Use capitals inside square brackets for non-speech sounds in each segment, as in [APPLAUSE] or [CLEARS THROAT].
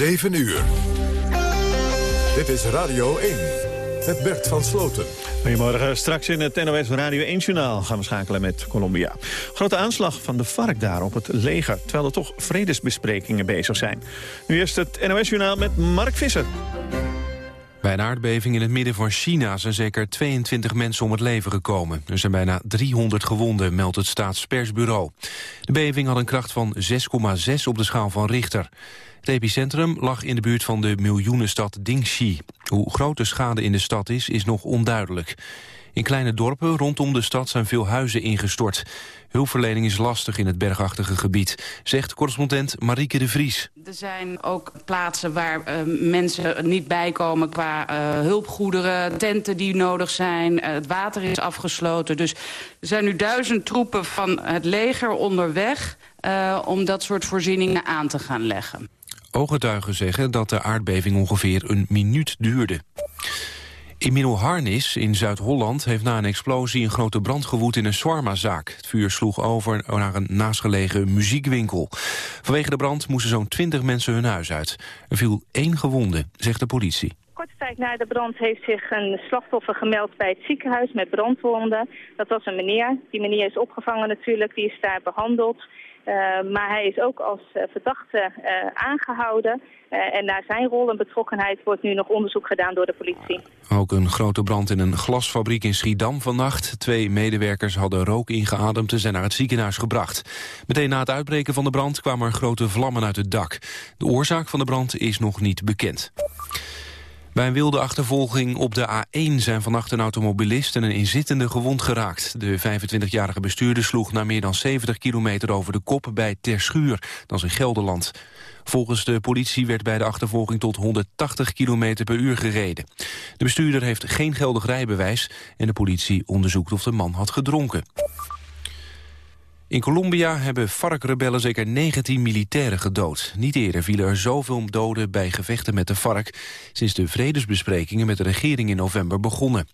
7 uur. Dit is Radio 1. Met Bert van Sloten. Goedemorgen. Straks in het NOS Radio 1-journaal gaan we schakelen met Colombia. Grote aanslag van de FARC daar op het leger... terwijl er toch vredesbesprekingen bezig zijn. Nu eerst het NOS-journaal met Mark Visser. Bij een aardbeving in het midden van China zijn zeker 22 mensen om het leven gekomen. Er zijn bijna 300 gewonden, meldt het staatspersbureau. De beving had een kracht van 6,6 op de schaal van Richter. Het epicentrum lag in de buurt van de miljoenenstad Dingxi. Hoe groot de schade in de stad is, is nog onduidelijk. In kleine dorpen rondom de stad zijn veel huizen ingestort. Hulpverlening is lastig in het bergachtige gebied, zegt correspondent Marieke de Vries. Er zijn ook plaatsen waar uh, mensen niet bijkomen qua uh, hulpgoederen, tenten die nodig zijn, uh, het water is afgesloten. Dus er zijn nu duizend troepen van het leger onderweg om dat soort voorzieningen aan te gaan leggen. Ooggetuigen zeggen dat de aardbeving ongeveer een minuut duurde. In Middelharnis in Zuid-Holland heeft na een explosie een grote brand gewoed in een swarmazaak. Het vuur sloeg over naar een naastgelegen muziekwinkel. Vanwege de brand moesten zo'n 20 mensen hun huis uit. Er viel één gewonde, zegt de politie. Korte tijd na de brand heeft zich een slachtoffer gemeld bij het ziekenhuis met brandwonden. Dat was een meneer. Die meneer is opgevangen natuurlijk, die is daar behandeld. Uh, maar hij is ook als uh, verdachte uh, aangehouden. en naar zijn rol en betrokkenheid wordt nu nog onderzoek gedaan door de politie. Ook een grote brand in een glasfabriek in Schiedam vannacht. Twee medewerkers hadden rook ingeademd en zijn naar het ziekenhuis gebracht. Meteen na het uitbreken van de brand kwamen er grote vlammen uit het dak. De oorzaak van de brand is nog niet bekend. Bij een wilde achtervolging op de A1 zijn vannacht een automobilist en een inzittende gewond geraakt. De 25-jarige bestuurder sloeg na meer dan 70 kilometer over de kop bij Terschuur, dat is in Gelderland. Volgens de politie werd bij de achtervolging tot 180 km per uur gereden. De bestuurder heeft geen geldig rijbewijs en de politie onderzoekt of de man had gedronken. In Colombia hebben FARC-rebellen zeker 19 militairen gedood. Niet eerder vielen er zoveel doden bij gevechten met de FARC... sinds de vredesbesprekingen met de regering in november begonnen.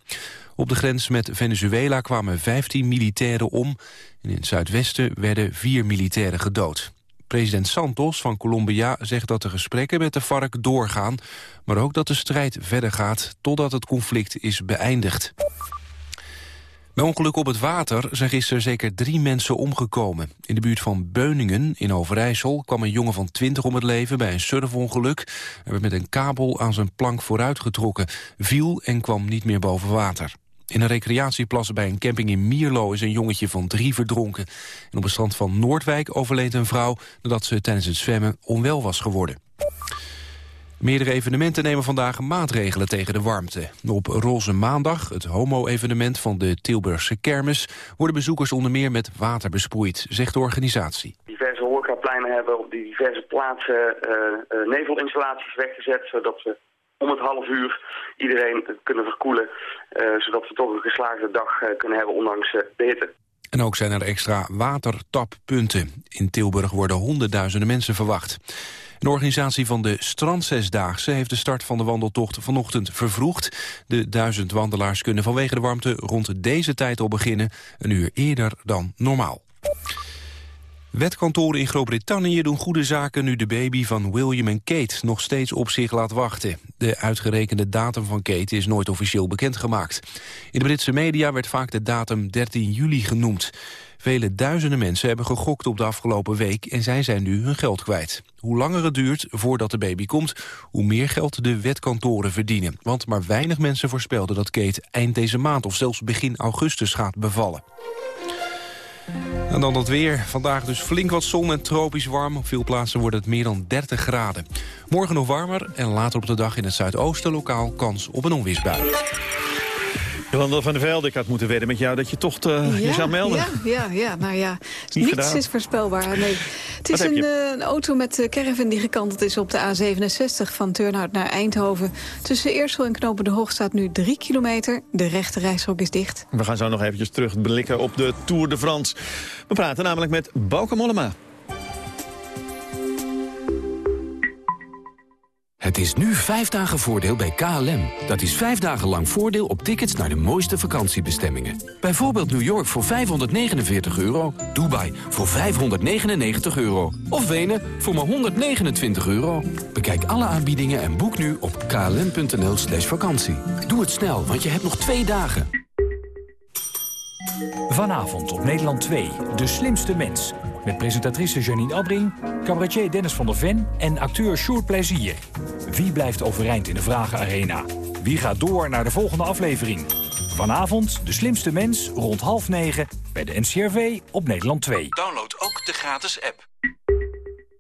Op de grens met Venezuela kwamen 15 militairen om... en in het zuidwesten werden vier militairen gedood. President Santos van Colombia zegt dat de gesprekken met de FARC doorgaan... maar ook dat de strijd verder gaat totdat het conflict is beëindigd. Bij ongeluk op het water zijn gisteren zeker drie mensen omgekomen. In de buurt van Beuningen in Overijssel kwam een jongen van 20 om het leven bij een surfongeluk. Hij werd met een kabel aan zijn plank vooruitgetrokken, viel en kwam niet meer boven water. In een recreatieplas bij een camping in Mierlo is een jongetje van drie verdronken. En op het strand van Noordwijk overleed een vrouw nadat ze tijdens het zwemmen onwel was geworden. Meerdere evenementen nemen vandaag maatregelen tegen de warmte. Op Roze Maandag, het homo-evenement van de Tilburgse kermis... worden bezoekers onder meer met water besproeid, zegt de organisatie. Diverse horecapleinen hebben op diverse plaatsen uh, nevelinstallaties weggezet... zodat we om het half uur iedereen kunnen verkoelen... Uh, zodat we toch een geslaagde dag kunnen hebben, ondanks de hitte. En ook zijn er extra watertappunten. In Tilburg worden honderdduizenden mensen verwacht. Een organisatie van de Strandzesdaagse heeft de start van de wandeltocht vanochtend vervroegd. De duizend wandelaars kunnen vanwege de warmte rond deze tijd al beginnen, een uur eerder dan normaal. Wetkantoren in Groot-Brittannië doen goede zaken nu de baby van William en Kate nog steeds op zich laat wachten. De uitgerekende datum van Kate is nooit officieel bekendgemaakt. In de Britse media werd vaak de datum 13 juli genoemd. Vele duizenden mensen hebben gegokt op de afgelopen week en zij zijn nu hun geld kwijt. Hoe langer het duurt voordat de baby komt, hoe meer geld de wetkantoren verdienen. Want maar weinig mensen voorspelden dat Kate eind deze maand of zelfs begin augustus gaat bevallen. En dan dat weer. Vandaag dus flink wat zon en tropisch warm. Op veel plaatsen wordt het meer dan 30 graden. Morgen nog warmer en later op de dag in het zuidoosten lokaal kans op een onweersbui. Jolanda van der Velde, ik had moeten wedden met jou dat je toch ja, je zou melden. Ja, ja, ja nou ja. Niets is voorspelbaar. Nee. Het is een, uh, een, auto met caravan die gekanteld is op de A67 van Turnhout naar Eindhoven. Tussen Eersel en Knopen de Hoog staat nu 3 kilometer. De rechte reishok is dicht. We gaan zo nog eventjes terugblikken op de Tour de France. We praten namelijk met Bauke Mollema. Het is nu vijf dagen voordeel bij KLM. Dat is vijf dagen lang voordeel op tickets naar de mooiste vakantiebestemmingen. Bijvoorbeeld New York voor 549 euro, Dubai voor 599 euro... of Wenen voor maar 129 euro. Bekijk alle aanbiedingen en boek nu op klm.nl slash vakantie. Doe het snel, want je hebt nog twee dagen. Vanavond op Nederland 2, De Slimste Mens... Met presentatrice Janine Abbring, cabaretier Dennis van der Ven en acteur Sjoerd Plezier. Wie blijft overeind in de Vragenarena? Wie gaat door naar de volgende aflevering? Vanavond de slimste mens rond half negen bij de NCRV op Nederland 2. Download ook de gratis app.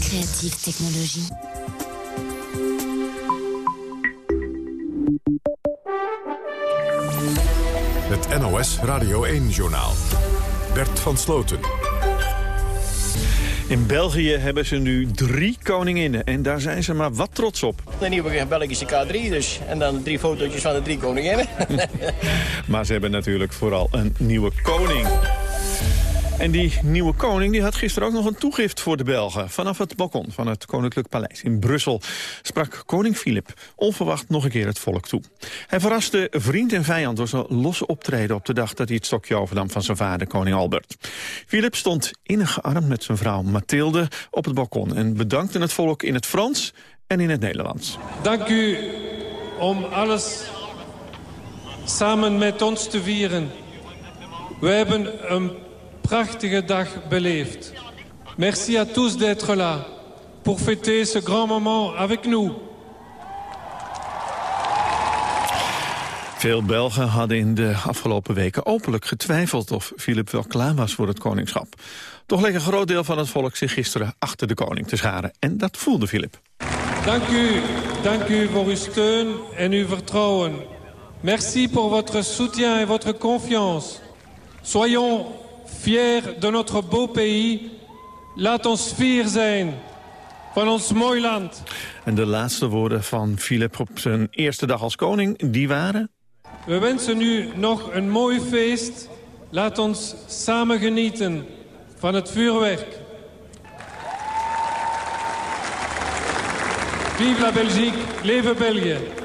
Creatieve technologie. Het NOS Radio 1-journaal. Bert van Sloten. In België hebben ze nu drie koninginnen en daar zijn ze maar wat trots op. De nieuwe Belgische K3 dus. En dan drie fotootjes van de drie koninginnen. [LAUGHS] maar ze hebben natuurlijk vooral een nieuwe koning. En die nieuwe koning die had gisteren ook nog een toegift voor de Belgen. Vanaf het balkon van het Koninklijk Paleis in Brussel sprak koning Filip onverwacht nog een keer het volk toe. Hij verraste vriend en vijand door zijn losse optreden op de dag dat hij het stokje overnam van zijn vader, koning Albert. Filip stond innig gearmd met zijn vrouw Mathilde op het balkon en bedankte het volk in het Frans en in het Nederlands. Dank u om alles samen met ons te vieren. We hebben een prachtige dag beleefd. Merci à tous d'être là pour fêter ce grand moment avec nous. Veel Belgen hadden in de afgelopen weken openlijk getwijfeld of Philip wel klaar was voor het koningschap. Toch leek een groot deel van het volk zich gisteren achter de koning te scharen. En dat voelde Philip. Dank u, dank u voor uw steun en uw vertrouwen. Merci pour votre soutien et votre confiance. Soyons fier de notre beau pays. Laat ons fier zijn van ons mooi land. En de laatste woorden van Philip op zijn eerste dag als koning, die waren... We wensen u nog een mooi feest. Laat ons samen genieten van het vuurwerk. Vive la Belgique, leven België.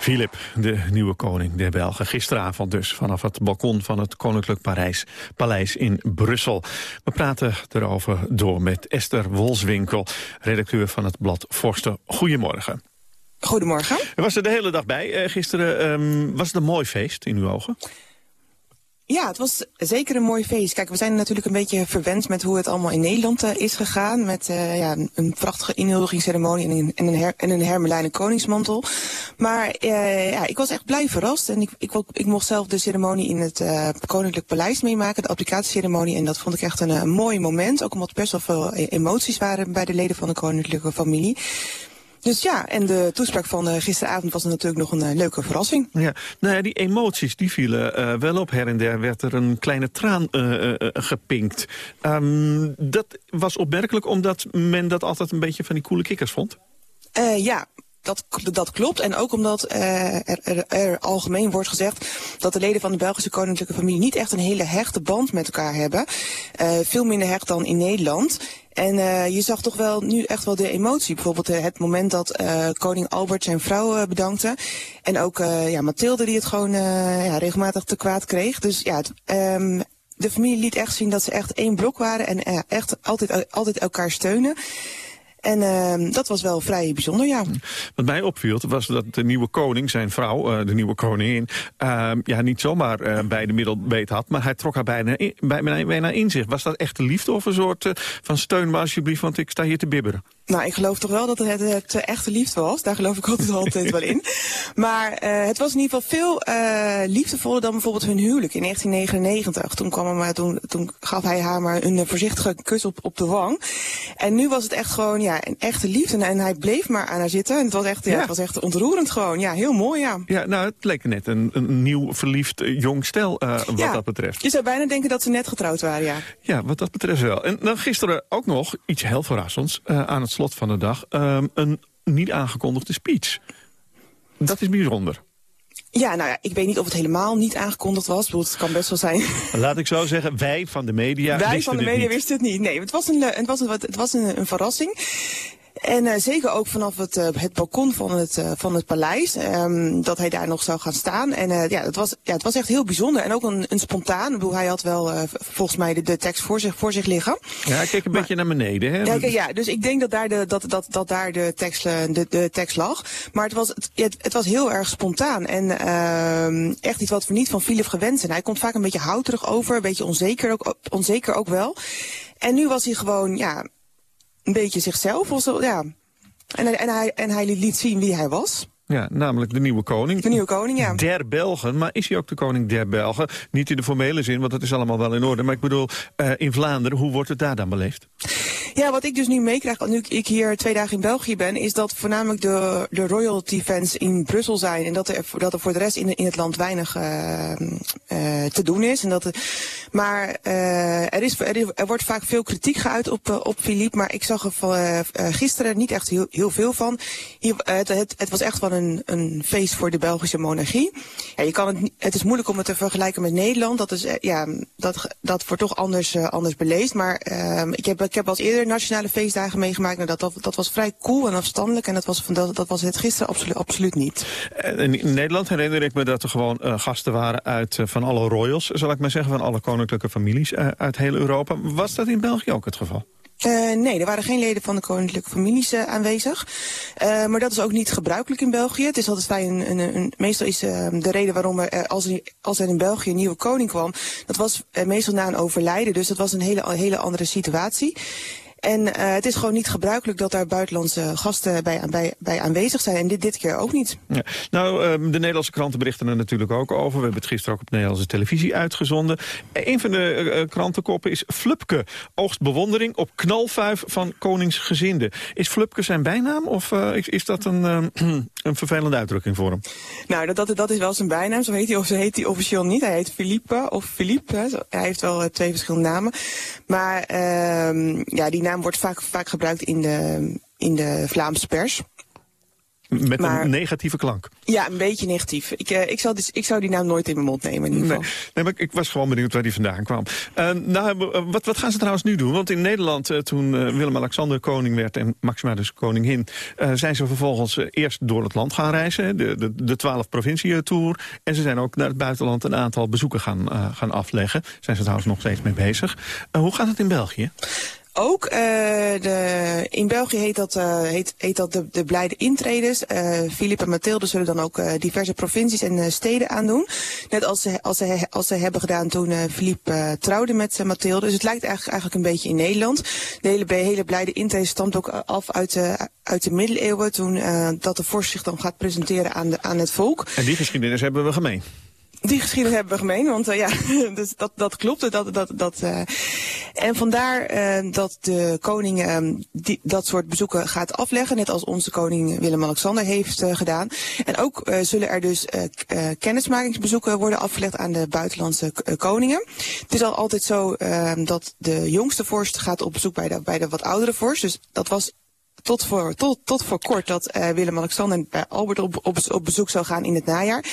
Philip, de nieuwe koning der Belgen. Gisteravond dus vanaf het balkon van het Koninklijk Parijs, Paleis in Brussel. We praten erover door met Esther Wolswinkel, redacteur van het blad Forsten. Goedemorgen. Goedemorgen. U was er de hele dag bij. Uh, gisteren um, was het een mooi feest in uw ogen? Ja, het was zeker een mooi feest. Kijk, we zijn natuurlijk een beetje verwend met hoe het allemaal in Nederland uh, is gegaan. Met uh, ja, een prachtige inhuldigingsceremonie en een, en een, her, en een hermelijnen koningsmantel. Maar uh, ja, ik was echt blij verrast. En ik, ik, ik mocht zelf de ceremonie in het Koninklijk Paleis meemaken, de applicatieceremonie. En dat vond ik echt een, een mooi moment. Ook omdat er best wel veel emoties waren bij de leden van de koninklijke familie. Dus ja, en de toespraak van uh, gisteravond was natuurlijk nog een uh, leuke verrassing. Ja, nou ja, die emoties die vielen uh, wel op. Her en der werd er een kleine traan gepinkt. Um, dat was opmerkelijk omdat men dat altijd een beetje van die coole kikkers vond? ja, dat, dat klopt. En ook omdat uh, er, er, algemeen wordt gezegd dat de leden van de Belgische koninklijke familie niet echt een hele hechte band met elkaar hebben. Uh, veel minder hecht dan in Nederland. En uh, je zag toch wel nu echt wel de emotie. Bijvoorbeeld het moment dat koning Albert zijn vrouw bedankte. En ook ja, Mathilde die het gewoon ja, regelmatig te kwaad kreeg. Dus ja, um, de familie liet echt zien dat ze echt één blok waren en echt altijd, altijd elkaar steunen. En uh, dat was wel vrij bijzonder, ja. Wat mij opviel was dat de nieuwe koning, zijn vrouw, uh, de nieuwe koningin... Uh, ja, niet zomaar uh, bij de middelbeet had, maar hij trok haar bijna in, bijna, in zich. Was dat echt liefde of een soort van steun maar alsjeblieft, want ik sta hier te bibberen? Nou, ik geloof toch wel dat het het echte liefde was. Daar geloof ik altijd, altijd wel in. [LAUGHS] Maar uh, het was in ieder geval veel uh, liefdevoller dan bijvoorbeeld hun huwelijk in 1999. Toen, kwam maar, toen, toen gaf hij haar maar een voorzichtige kus op, op de wang. En nu was het echt gewoon ja, een echte liefde. En hij bleef maar aan haar zitten. En het was echt, ja. het was echt ontroerend gewoon. Ja, heel mooi, ja. Ja, nou, het leek net een, een nieuw verliefd jong stel uh, wat ja, dat betreft. Je zou bijna denken dat ze net getrouwd waren, ja. Ja, wat dat betreft wel. En dan gisteren ook nog iets heel verrassends aan het slot van de dag. Um, een niet aangekondigde speech. Dat is bijzonder. Ja, nou ja, ik weet niet of het helemaal niet aangekondigd was. Bedoel, het kan best wel zijn. Laat ik zo zeggen, wij van de media Wij van de media wisten het niet. Nee, het was een, het was een, het was een, een verrassing. En uh, zeker ook vanaf het, uh, het balkon van het, uh, van het paleis, um, dat hij daar nog zou gaan staan. En ja, het was, ja, het was echt heel bijzonder en ook een, een spontaan. Ik bedoel, hij had wel volgens mij de, de, tekst voor zich, voor zich liggen. Ja, hij keek een maar, beetje naar beneden. Hè? Ja, ja, dus ik denk dat daar de, dat, dat, dat daar de, tekst, de, de tekst lag. Maar het was, het, het, het was heel erg spontaan en ehm, echt iets wat we niet van Philip gewend zijn. Hij komt vaak een beetje houterig over, een beetje onzeker ook, onzeker ook wel. En nu was hij gewoon, ja, een beetje zichzelf. Of zo, ja. en, en, hij, en hij liet zien wie hij was. Ja, namelijk de nieuwe koning. De nieuwe koning, ja. Der Belgen, maar is hij ook de koning der Belgen? Niet in de formele zin, want dat is allemaal wel in orde. Maar ik bedoel, uh, in Vlaanderen, hoe wordt het daar dan beleefd? Ja, wat ik dus nu meekrijg, nu ik hier twee dagen in België ben... is dat voornamelijk de, de royalty fans in Brussel zijn... en dat er, dat er voor de rest in, in het land weinig uh, uh, te doen is. En dat, maar er, is, er, is, er, wordt vaak veel kritiek geuit op, op Philippe... maar ik zag er gisteren niet echt heel, heel veel van. Het, het, was echt wel een, een feest voor de Belgische monarchie. Je kan het, het is moeilijk om het te vergelijken met Nederland. Dat, is, ja, dat, dat wordt toch anders, anders beleefd. Maar ik, heb, ik heb als eerder nationale feestdagen meegemaakt. Nou, dat, dat, dat was vrij cool en afstandelijk. En dat was, dat, dat was het gisteren absoluut, absoluut niet. In Nederland herinner ik me dat er gewoon uh, gasten waren uit uh, van alle royals, zal ik maar zeggen, van alle koninklijke families uh, uit heel Europa. Was dat in België ook het geval? Uh, nee, er waren geen leden van de koninklijke families uh, aanwezig. Uh, maar dat is ook niet gebruikelijk in België. Het is altijd fijn, een, een, meestal is de reden waarom er, als er, als er in België een nieuwe koning kwam, dat was meestal na een overlijden. Dus dat was een hele, hele andere situatie. En uh, het is gewoon niet gebruikelijk dat daar buitenlandse gasten bij, bij, bij aanwezig zijn. En dit, dit keer ook niet. Ja. Nou, uh, de Nederlandse kranten berichten er natuurlijk ook over. We hebben het gisteren ook op Nederlandse televisie uitgezonden. Een van de uh, krantenkoppen is Flupke. Oogst bewondering op knalvuif van koningsgezinden. Is Flupke zijn bijnaam of is, is, dat een, [CLEARS THROAT] een vervelende uitdrukking voor hem? Nou, dat, dat, dat is wel zijn bijnaam. Zo heet hij, of zo heet hij officieel niet. Hij heet Philippe of Philippe. Hij heeft wel twee verschillende namen. Maar ehm, ja, die naam naam wordt vaak, vaak gebruikt in de, in de Vlaamse pers. Met maar, een negatieve klank. Ja, een beetje negatief. Ik, uh, ik, zou dus, ik zou die naam nooit in mijn mond nemen in ieder geval. Nee, nee maar ik was gewoon benieuwd waar die vandaan kwam. Uh, nou, wat, wat gaan ze trouwens nu doen? Want in Nederland, uh, toen Willem-Alexander koning werd en Maxima dus koningin... zijn ze vervolgens eerst door het land gaan reizen, de, de, de 12 provincie-tour. En ze zijn ook naar het buitenland een aantal bezoeken gaan, gaan afleggen. Zijn ze trouwens nog steeds mee bezig. hoe gaat het in België? Ook. Uh, de, in België heet dat, uh, heet, de, de blijde intreders. Filip uh, en Mathilde zullen dan ook diverse provincies en steden aandoen. Net als ze, als ze, als ze hebben gedaan toen Filip trouwde met Mathilde. Dus het lijkt eigenlijk, eigenlijk een beetje in Nederland. De hele, hele blijde intreders stamt ook af uit de, uit de middeleeuwen. Toen dat de vorst zich dan gaat presenteren aan, de, aan het volk. En die geschiedenis hebben we gemeen. Die geschiedenis hebben we gemeen, want uh, ja, [LAUGHS] dus dat, dat klopt. Dat, dat, dat, uh, en vandaar uh, dat de koning die, dat soort bezoeken gaat afleggen, net als onze koning Willem-Alexander heeft gedaan. En ook zullen er dus kennismakingsbezoeken worden afgelegd aan de buitenlandse koningen. Het is al altijd zo dat de jongste vorst gaat op bezoek bij de, bij de wat oudere vorst. Dus dat was tot voor, tot, tot voor kort dat uh, Willem-Alexander bij Albert op, op, op, bezoek zou gaan in het najaar.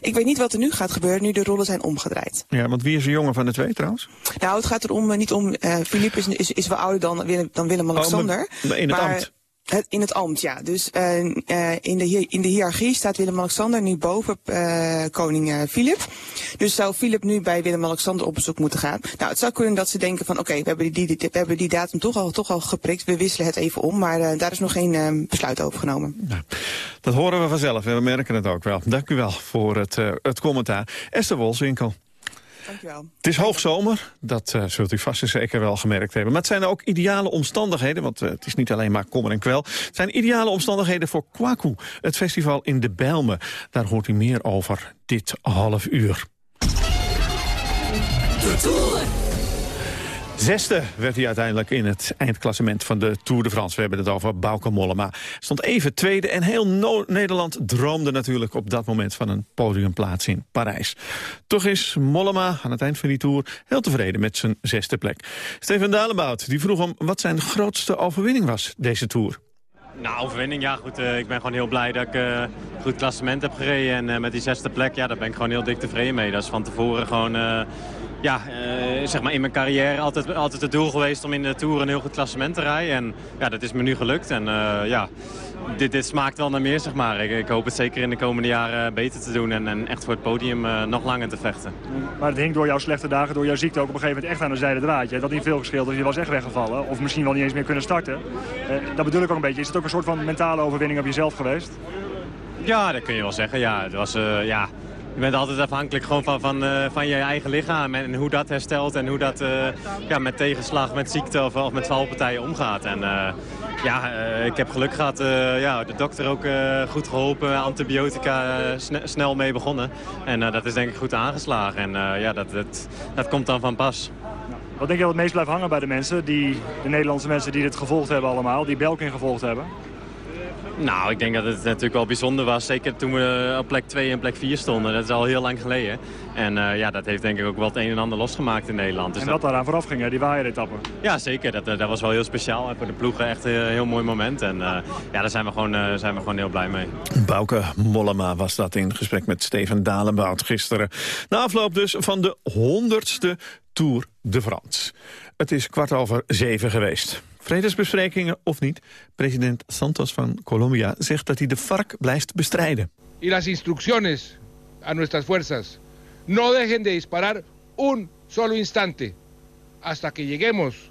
Ik weet niet wat er nu gaat gebeuren, nu de rollen zijn omgedraaid. Ja, want wie is de jongen van de twee trouwens? Nou, het gaat erom, uh, niet om, Philippe is, is, is wel ouder dan, dan Willem-Alexander. Oh, in het maar, ambt. Het, in het ambt, ja. Dus uh, uh, in, de, in de hiërarchie staat Willem-Alexander nu boven uh, koning Filip. Dus zou Filip nu bij Willem-Alexander op bezoek moeten gaan. Nou, het zou kunnen dat ze denken van, oké, we, hebben die, die, hebben die datum toch al, toch al geprikt. We wisselen het even om, maar daar is nog geen besluit over genomen. Dat horen we vanzelf en we merken het ook wel. Dank u wel voor het, het commentaar. Esther Wolswinkel. Dankjewel. Het is hoogzomer, dat uh, zult u vast en zeker wel gemerkt hebben. Maar het zijn ook ideale omstandigheden, want uh, het is niet alleen maar kommer en kwel. Het zijn ideale omstandigheden voor Kwaku, het festival in de Bijlmer. Daar hoort u meer over dit half uur. De Tour. Zesde werd hij uiteindelijk in het eindklassement van de Tour de France. We hebben het over Bauke Mollema. Stond even tweede en heel Nederland droomde natuurlijk op dat moment van een podiumplaats in Parijs. Toch is Mollema aan het eind van die Tour heel tevreden met zijn zesde plek. Steven Dalebout die vroeg hem wat zijn grootste overwinning was deze Tour. Nou, overwinning, ja goed. Uh, ik ben gewoon heel blij dat ik uh, goed klassement heb gereden. En uh, met die zesde plek, ja, daar ben ik gewoon heel dik tevreden mee. Dat is van tevoren gewoon ja, uh, zeg maar in mijn carrière altijd, altijd het doel geweest om in de Tour een heel goed klassement te rijden. En ja, dat is me nu gelukt. En uh, ja, dit, dit smaakt wel naar meer, zeg maar. Ik, ik, hoop het zeker in de komende jaren beter te doen en, en echt voor het podium uh, nog langer te vechten. Maar het hing door jouw slechte dagen, door jouw ziekte ook op een gegeven moment echt aan de zijde draadje. Dat niet veel gescheeld, dus je was echt weggevallen. Of misschien wel niet eens meer kunnen starten. dat bedoel ik ook een beetje. Is het ook een soort van mentale overwinning op jezelf geweest? Ja, dat kun je wel zeggen. Ja, het was, ja, je bent altijd afhankelijk gewoon van, van, uh, van je eigen lichaam en, hoe dat herstelt en hoe dat uh, ja, met tegenslag, met ziekte of, of met valpartijen omgaat. En uh, ja, ik heb geluk gehad, ja, de dokter ook goed geholpen, antibiotica snel mee begonnen. En dat is denk ik goed aangeslagen en ja, dat, dat, dat komt dan van pas. Wat denk je wat het meest blijft hangen bij de mensen, die, de Nederlandse mensen die dit gevolgd hebben allemaal, die Belkin gevolgd hebben? Nou, ik denk dat het natuurlijk wel bijzonder was. Zeker toen we op plek 2 en plek 4 stonden. Dat is al heel lang geleden. En uh, ja, dat heeft denk ik ook wel het een en ander losgemaakt in Nederland. Dus en wat dat... daaraan vooraf ging, hè? die waaieretappen. Ja, zeker. Dat, dat was wel heel speciaal. En voor de ploegen echt een heel mooi moment. En uh, ja, daar zijn we, gewoon, uh, zijn we gewoon heel blij mee. Bouke Mollema was dat in gesprek met Steven Dalenboud gisteren. Na afloop dus van de honderdste Tour de France. Het is kwart over zeven geweest. Vredesbesprekingen of niet, president Santos van Colombia zegt dat hij de FARC blijft bestrijden. Y las instrucciones a nuestras fuerzas. No dejen de disparar un solo instante hasta que lleguemos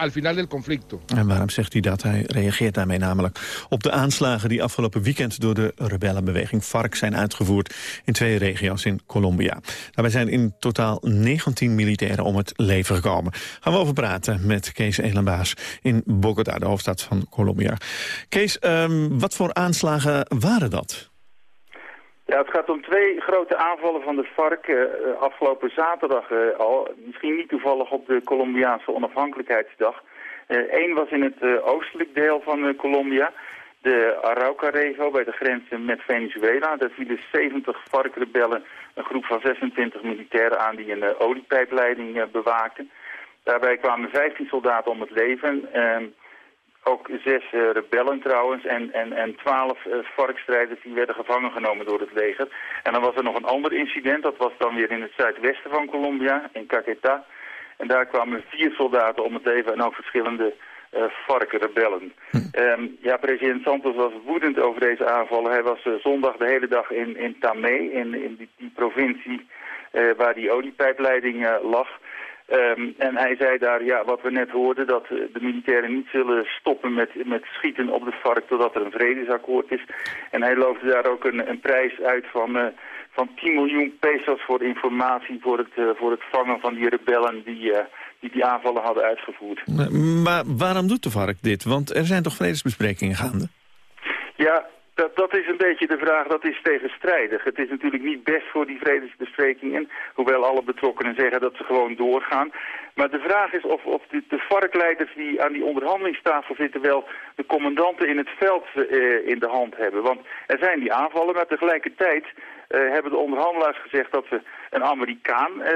al final del conflicto. En waarom zegt hij dat? Hij reageert daarmee namelijk op de aanslagen die afgelopen weekend door de rebellenbeweging FARC zijn uitgevoerd in twee regio's in Colombia. Daarbij zijn in totaal 19 militairen om het leven gekomen. Gaan we over praten met Kees Elenbaas in Bogota, de hoofdstad van Colombia. Kees, um, wat voor aanslagen waren dat? Ja, het gaat om twee grote aanvallen van de FARC uh, afgelopen zaterdag uh, al. Misschien niet toevallig op de Colombiaanse onafhankelijkheidsdag. Eén was in het oostelijk deel van Colombia, de Arauca-regio bij de grens met Venezuela. Daar vielen 70 FARC-rebellen, een groep van 26 militairen aan die een oliepijpleiding bewaakten. Daarbij kwamen 15 soldaten om het leven ook zes uh, rebellen trouwens en, en, en twaalf uh, varkstrijders die werden gevangen genomen door het leger. En dan was er nog een ander incident, dat was dan weer in het zuidwesten van Colombia, in Caquetá. En daar kwamen vier soldaten om het leven en ook verschillende uh, varkenrebellen. Um, ja, president Santos was woedend over deze aanvallen. Hij was zondag de hele dag in, in Tamé, in, in die, die provincie waar die oliepijpleiding lag... Um, en hij zei daar, ja, wat we net hoorden, dat eh, de militairen niet zullen stoppen met, met schieten op de vark totdat er een vredesakkoord is. En hij loofde daar ook een, een prijs uit van, uh, van 10 miljoen pesos voor informatie voor het, uh, voor het vangen van die rebellen die, die die aanvallen hadden uitgevoerd. Maar waarom doet de vark dit? Want er zijn toch vredesbesprekingen gaande? Ja, dat, is een beetje de vraag, dat is tegenstrijdig. Het is natuurlijk niet best voor die vredesbesprekingen, hoewel alle betrokkenen zeggen dat ze gewoon doorgaan. Maar de vraag is of, of de, de varkleiders die aan die onderhandelingstafel zitten wel de commandanten in het veld uh, in de hand hebben. Want er zijn die aanvallen, maar tegelijkertijd hebben de onderhandelaars gezegd dat ze een Amerikaan uh,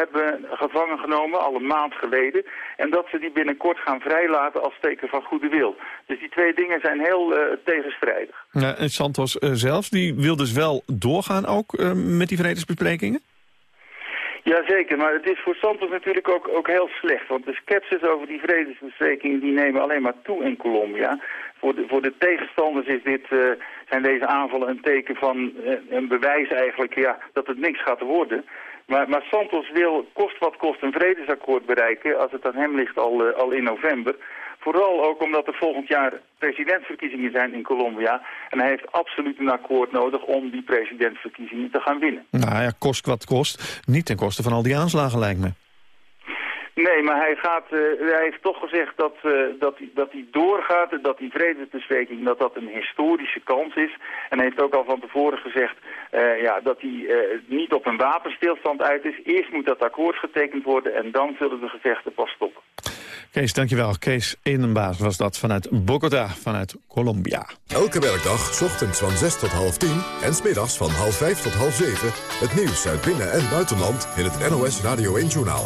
hebben gevangen genomen, al een maand geleden. En dat ze die binnenkort gaan vrijlaten als teken van goede wil. Dus die twee dingen zijn heel tegenstrijdig. Ja, en Santos zelf, die wil dus wel doorgaan ook met die vredesbesprekingen? Jazeker, maar het is voor Santos natuurlijk ook, ook heel slecht. Want de skepsis over die vredesbesprekingen die nemen alleen maar toe in Colombia. Voor de, voor de tegenstanders is dit, uh, zijn deze aanvallen een teken van uh, een bewijs eigenlijk ja, dat het niks gaat worden. Maar, maar Santos wil kost wat kost een vredesakkoord bereiken als het aan hem ligt al, uh, al in november. Vooral ook omdat er volgend jaar presidentsverkiezingen zijn in Colombia. En hij heeft absoluut een akkoord nodig om die presidentsverkiezingen te gaan winnen. Nou ja, kost wat kost. Niet ten koste van al die aanslagen lijkt me. Nee, maar hij, gaat, uh, hij heeft toch gezegd dat, uh, dat, hij, dat hij doorgaat, dat die vredesbespreking dat dat een historische kans is. En hij heeft ook al van tevoren gezegd uh, ja, dat hij niet op een wapenstilstand uit is. Eerst moet dat akkoord getekend worden en dan zullen de gevechten pas stoppen. Kees, dankjewel. Kees Innenbaas was dat vanuit Bogota, vanuit Colombia. Elke werkdag, ochtends van 6 tot half 10 en smiddags van half 5 tot half 7... het nieuws uit binnen- en buitenland in het NOS Radio 1-journaal.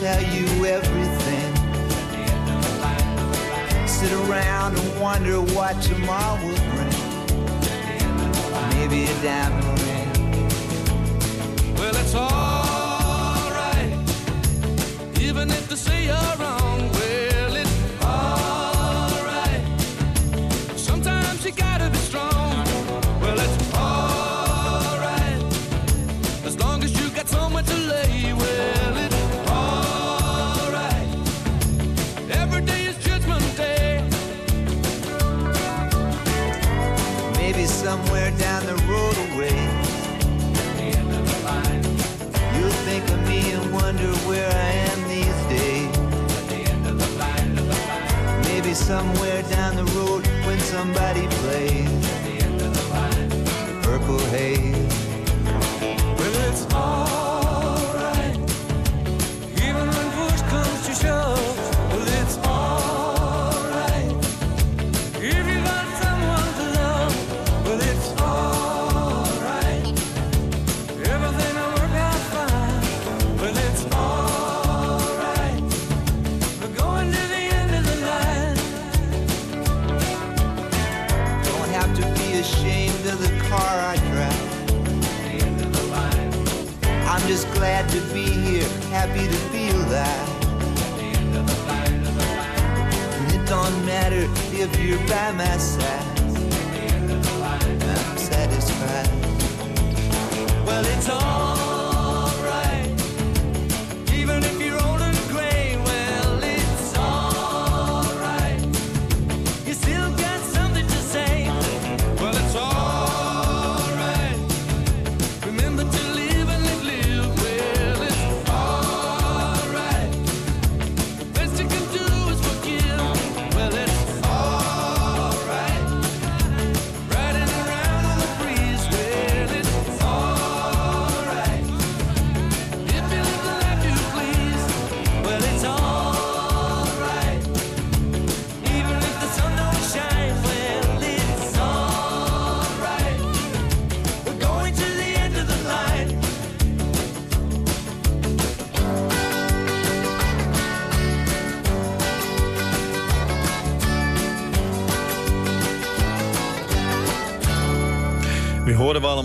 Tell you everything. Sit around and wonder what tomorrow will bring. Maybe a diamond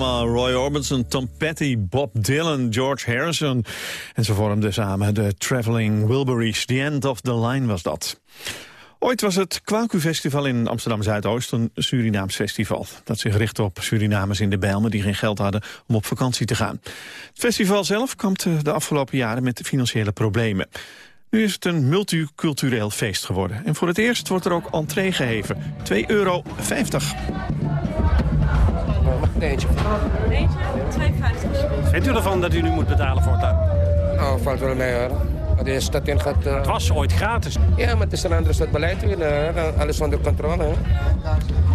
Roy Orbison, Tom Petty, Bob Dylan, George Harrison. En ze vormden samen de Traveling Wilburys. The End of the Line was dat. Ooit was het Kwaku Festival in Amsterdam-Zuidoost een Surinaams festival. Dat zich richt op Surinamers in de Bijlmer die geen geld hadden om op vakantie te gaan. Het festival zelf kampte de afgelopen jaren met financiële problemen. Nu is het een multicultureel feest geworden. En voor het eerst wordt er ook entree geheven. 2,50 euro. Eentje. Eentje? 2,50. Vindt u ervan dat u nu moet betalen voor het tuin? Nou, valt wel mee hoor. Want de stad in gaat... Het was ooit gratis. Ja, maar het is een andere soort beleid weer. eh, alles onder controle. Hè?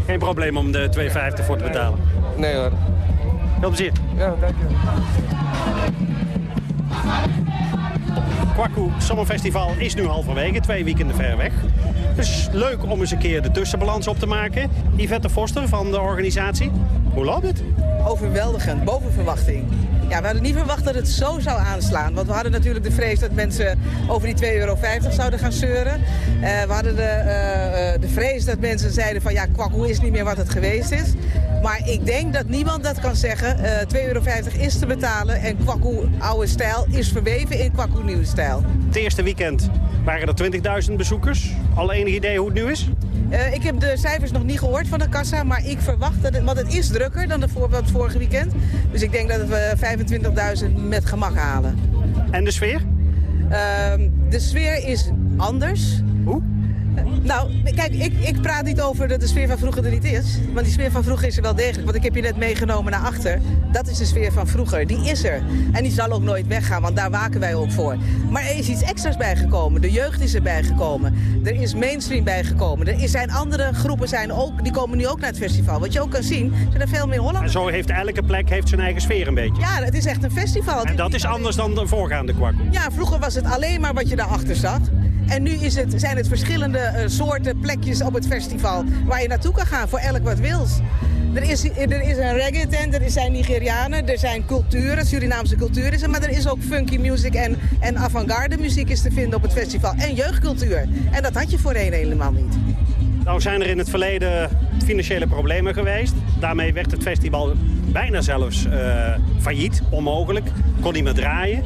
Geen probleem om de 2,50 voor te betalen. Nee hoor. Heel plezier. Ja, dank je. Kwaku Summerfestival is nu halverwege, twee weekenden ver weg. Dus leuk om eens een keer de tussenbalans op te maken. Yvette Foster van de organisatie. Hoe loopt het? Overweldigend, boven verwachting. Ja, we hadden niet verwacht dat het zo zou aanslaan. Want we hadden natuurlijk de vrees dat mensen over die 2,50 euro zouden gaan zeuren. Eh, we hadden de, eh, eh, de vrees dat mensen zeiden van ja, kwakkoe is niet meer wat het geweest is. Maar ik denk dat niemand dat kan zeggen. Eh 2,50 euro is te betalen en kwakkoe oude stijl is verweven in kwakkoe nieuwe stijl. Het eerste weekend waren er 20.000 bezoekers. Al enig idee hoe het nu is? Eh, ik heb de cijfers nog niet gehoord van de kassa, maar ik verwacht dat het, want het is drukker dan het vorige weekend. Dus ik denk dat we 25.000 met gemak halen. En de sfeer? Ehm, de sfeer is anders. Nou, kijk, ik, ik praat niet over dat de sfeer van vroeger er niet is. Want die sfeer van vroeger is er wel degelijk. Want ik heb je net meegenomen naar achter. Dat is de sfeer van vroeger. Die is er. En die zal ook nooit weggaan, want daar waken wij ook voor. Maar er is iets extra's bijgekomen. De jeugd is erbij gekomen. Er is mainstream bijgekomen. Er zijn andere groepen zijn ook, die komen nu ook naar het festival. Wat je ook kan zien, zijn er veel meer En Hollanders. zo heeft elke plek heeft zijn eigen sfeer een beetje. Ja, het is echt een festival. En dat is anders dan de voorgaande kwakkoe. Ja, vroeger was het alleen maar wat je daarachter zag. En nu is het, zijn het verschillende eh, soorten plekjes op het festival waar je naartoe kan gaan voor elk wat wils. Er is, er is een reggae tent, er zijn Nigerianen, er zijn culturen, Surinaamse cultuur is er, maar er is ook funky music en, en avant-garde muziek is te vinden op het festival. En jeugdcultuur. En dat had je voorheen helemaal niet. Nou zijn er in het verleden financiële problemen geweest. Daarmee werd het festival bijna zelfs eh, failliet, onmogelijk. Kon niet meer draaien.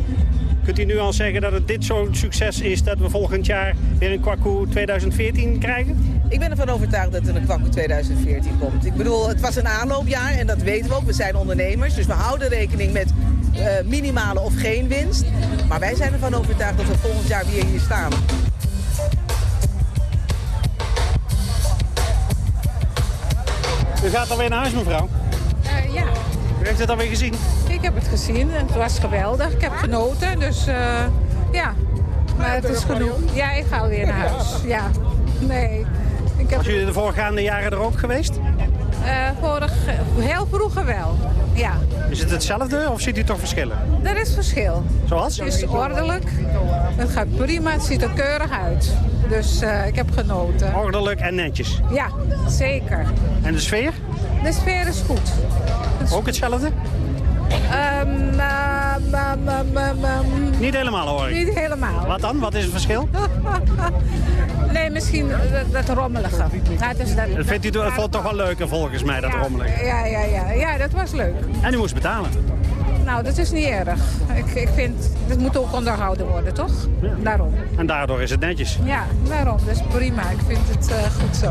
Kunt u nu al zeggen dat het dit zo'n succes is dat we volgend jaar weer een kwakkoe 2014 krijgen? Ik ben ervan overtuigd dat er een kwakkoe 2014 komt. Ik bedoel, het was een aanloopjaar en dat weten we ook. We zijn ondernemers, dus we houden rekening met eh, minimale of geen winst. Maar wij zijn ervan overtuigd dat we volgend jaar weer hier staan. U gaat alweer naar huis, mevrouw. Eh, ja, U heeft het alweer gezien. Ik heb het gezien en het was geweldig. Ik heb genoten, dus eh, ja. Maar het is genoeg. Ja, ik ga alweer naar huis. Ja, nee. Ik heb Was u de voorgaande jaren er ook geweest? vorig, heel vroeger wel. Ja, Is het hetzelfde of ziet u toch verschillen? er is verschil. Zoals? Het is ordelijk. Het gaat prima. Het ziet er keurig uit. Dus eh, ik heb genoten. Ordelijk en netjes. Ja, zeker. En de sfeer? De sfeer is goed. Ook hetzelfde? Ehm, ma- ma- ma- Niet helemaal hoor ik. Niet helemaal. Wat dan? Wat is het verschil? [LAUGHS] Nee, misschien dat, dat rommelige. Ja, is dat, Dat vindt u dat vond toch wel leuker volgens mij, dat rommelig. Ja, ja, ja, ja, dat was leuk. En u moest betalen. Nou, dat is niet erg. Ik, ik vind, dat moet ook onderhouden worden, toch? Daarom. En daardoor is het netjes. Ja, daarom. Dat is prima. Ik vind het eh, goed zo.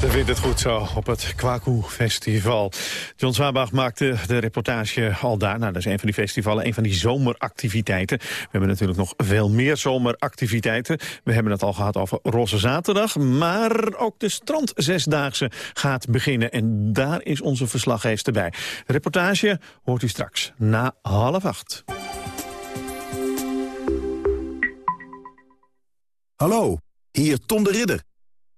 Ze vindt het goed zo op het Kwaku Festival. John Zwabach maakte de reportage al daar. Nou, dat is een van die festivalen, een van die zomeractiviteiten. We hebben natuurlijk nog veel meer zomeractiviteiten. We hebben het al gehad over Roze Zaterdag. Maar ook de strand zesdaagse gaat beginnen. En daar is onze verslaggever bij. Reportage hoort u straks na half acht. Hallo, hier Tom de Ridder.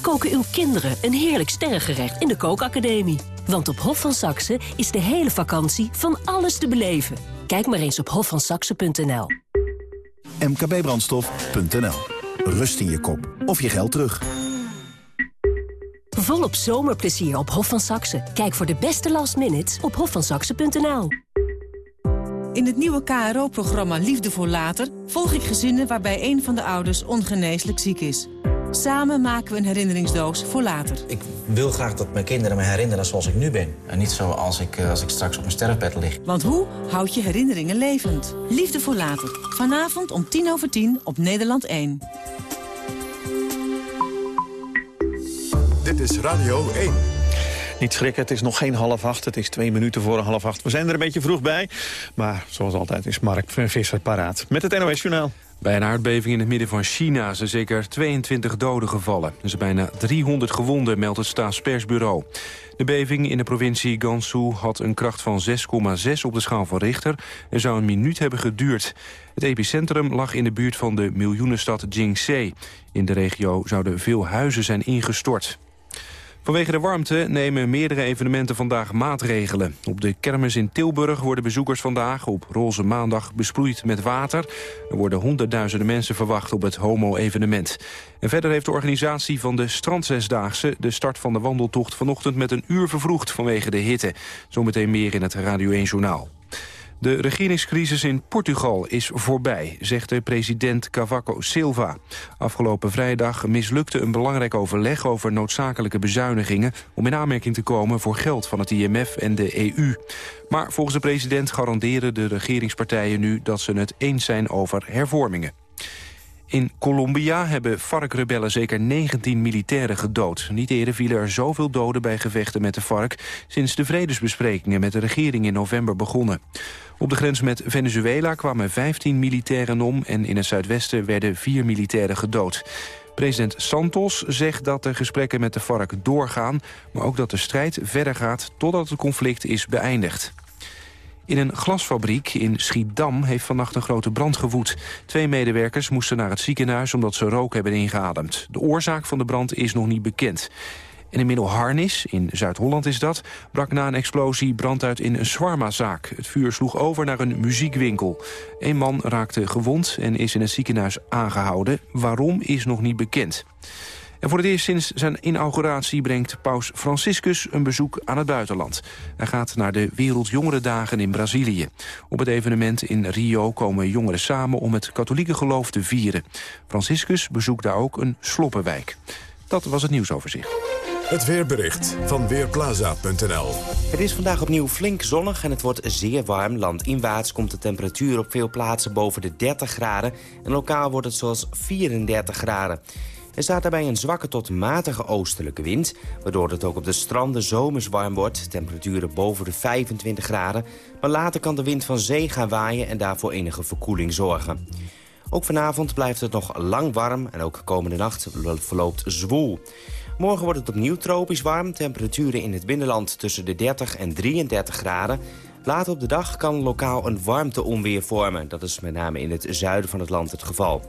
koken uw kinderen een heerlijk sterrengerecht in de kookacademie. Want op Hof van Saxe is de hele vakantie van alles te beleven. Kijk maar eens op hofvansaxe.nl. mkbbrandstof.nl Rust in je kop of je geld terug. Volop zomerplezier op Hof van Saxe. Kijk voor de beste last minutes op hofvansaxe.nl. In het nieuwe KRO-programma Liefde voor Later... volg ik gezinnen waarbij een van de ouders ongeneeslijk ziek is. Samen maken we een herinneringsdoos voor later. Ik wil graag dat mijn kinderen me herinneren zoals ik nu ben. En niet zoals ik, eh, als ik straks op mijn sterfbed lig. Want hoe houd je herinneringen levend? Liefde voor Later. Vanavond om tien over tien op Nederland 1. Dit is Radio 1. Niet schrikken, het is nog geen half acht. Het is twee minuten voor half acht. We zijn er een beetje vroeg bij. Maar zoals altijd is Mark Visser paraat met het NOS-journaal. Bij een aardbeving in het midden van China zijn zeker 22 doden gevallen. Er zijn bijna 300 gewonden, meldt het staatspersbureau. De beving in de provincie Gansu had een kracht van 6,6 op de schaal van Richter... en zou een minuut hebben geduurd. Het epicentrum lag in de buurt van de miljoenenstad Jingzhou. In de regio zouden veel huizen zijn ingestort. Vanwege de warmte nemen meerdere evenementen vandaag maatregelen. Op de kermis in Tilburg worden bezoekers vandaag op roze maandag besproeid met water. Er worden honderdduizenden mensen verwacht op het homo-evenement. En verder heeft de organisatie van de Strandzesdaagse de start van de wandeltocht vanochtend met een uur vervroegd vanwege de hitte. Zometeen meer in het Radio 1 Journaal. De regeringscrisis in Portugal is voorbij, zegt de president Cavaco Silva. Afgelopen vrijdag mislukte een belangrijk overleg over noodzakelijke bezuinigingen... om in aanmerking te komen voor geld van het IMF en de EU. Maar volgens de president garanderen de regeringspartijen nu dat ze het eens zijn over hervormingen. In Colombia hebben FARC-rebellen zeker 19 militairen gedood. Niet eerder vielen er zoveel doden bij gevechten met de FARC... sinds de vredesbesprekingen met de regering in november begonnen. Op de grens met Venezuela kwamen 15 militairen om... en in het zuidwesten werden vier militairen gedood. President Santos zegt dat de gesprekken met de FARC doorgaan... maar ook dat de strijd verder gaat totdat het conflict is beëindigd. In een glasfabriek in Schiedam heeft vannacht een grote brand gewoed. Twee medewerkers moesten naar het ziekenhuis omdat ze rook hebben ingeademd. De oorzaak van de brand is nog niet bekend. En in Middelharnis, in Zuid-Holland is dat, brak na een explosie brand uit in een swarmazaak. Het vuur sloeg over naar een muziekwinkel. Een man raakte gewond en is in het ziekenhuis aangehouden. Waarom is nog niet bekend. En voor het eerst sinds zijn inauguratie brengt paus Franciscus een bezoek aan het buitenland. Hij gaat naar de Wereldjongerendagen in Brazilië. Op het evenement in Rio komen jongeren samen om het katholieke geloof te vieren. Franciscus bezoekt daar ook een sloppenwijk. Dat was het nieuwsoverzicht. Het weerbericht van Weerplaza.nl Het is vandaag opnieuw flink zonnig en het wordt zeer warm. Landinwaarts komt de temperatuur op veel plaatsen boven de 30 graden... en lokaal wordt het zoals 34 graden. Er staat daarbij een zwakke tot matige oostelijke wind... waardoor het ook op de stranden zomers warm wordt. Temperaturen boven de 25 graden. Maar later kan de wind van zee gaan waaien en daarvoor enige verkoeling zorgen. Ook vanavond blijft het nog lang warm en ook komende nacht verloopt zwoel. Morgen wordt het opnieuw tropisch warm. Temperaturen in het binnenland tussen de 30 en 33 graden. Later op de dag kan lokaal een warmteonweer vormen. Dat is met name in het zuiden van het land het geval.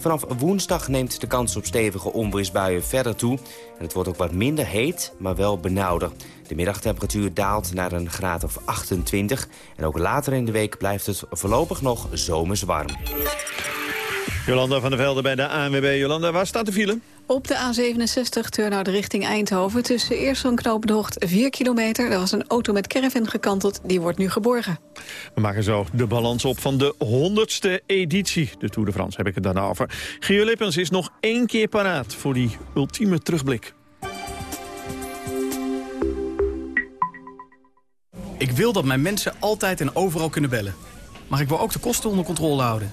Vanaf woensdag neemt de kans op stevige onweersbuien verder toe. En het wordt ook wat minder heet, maar wel benauwder. De middagtemperatuur daalt naar een graad of 28. En ook later in de week blijft het voorlopig nog zomers warm. Jolanda van der Velde bij de ANWB. Jolanda, waar staat de file? Op de A67 Turnhout richting Eindhoven tussen eerst en Knoopdocht 4 kilometer. Er was een auto met caravan gekanteld, die wordt nu geborgen. We maken zo de balans op van de 100ste editie. De Tour de France heb ik het dan over. Gio Lippens is nog één keer paraat voor die ultieme terugblik. Ik wil dat mijn mensen altijd en overal kunnen bellen. Maar ik wil ook de kosten onder controle houden.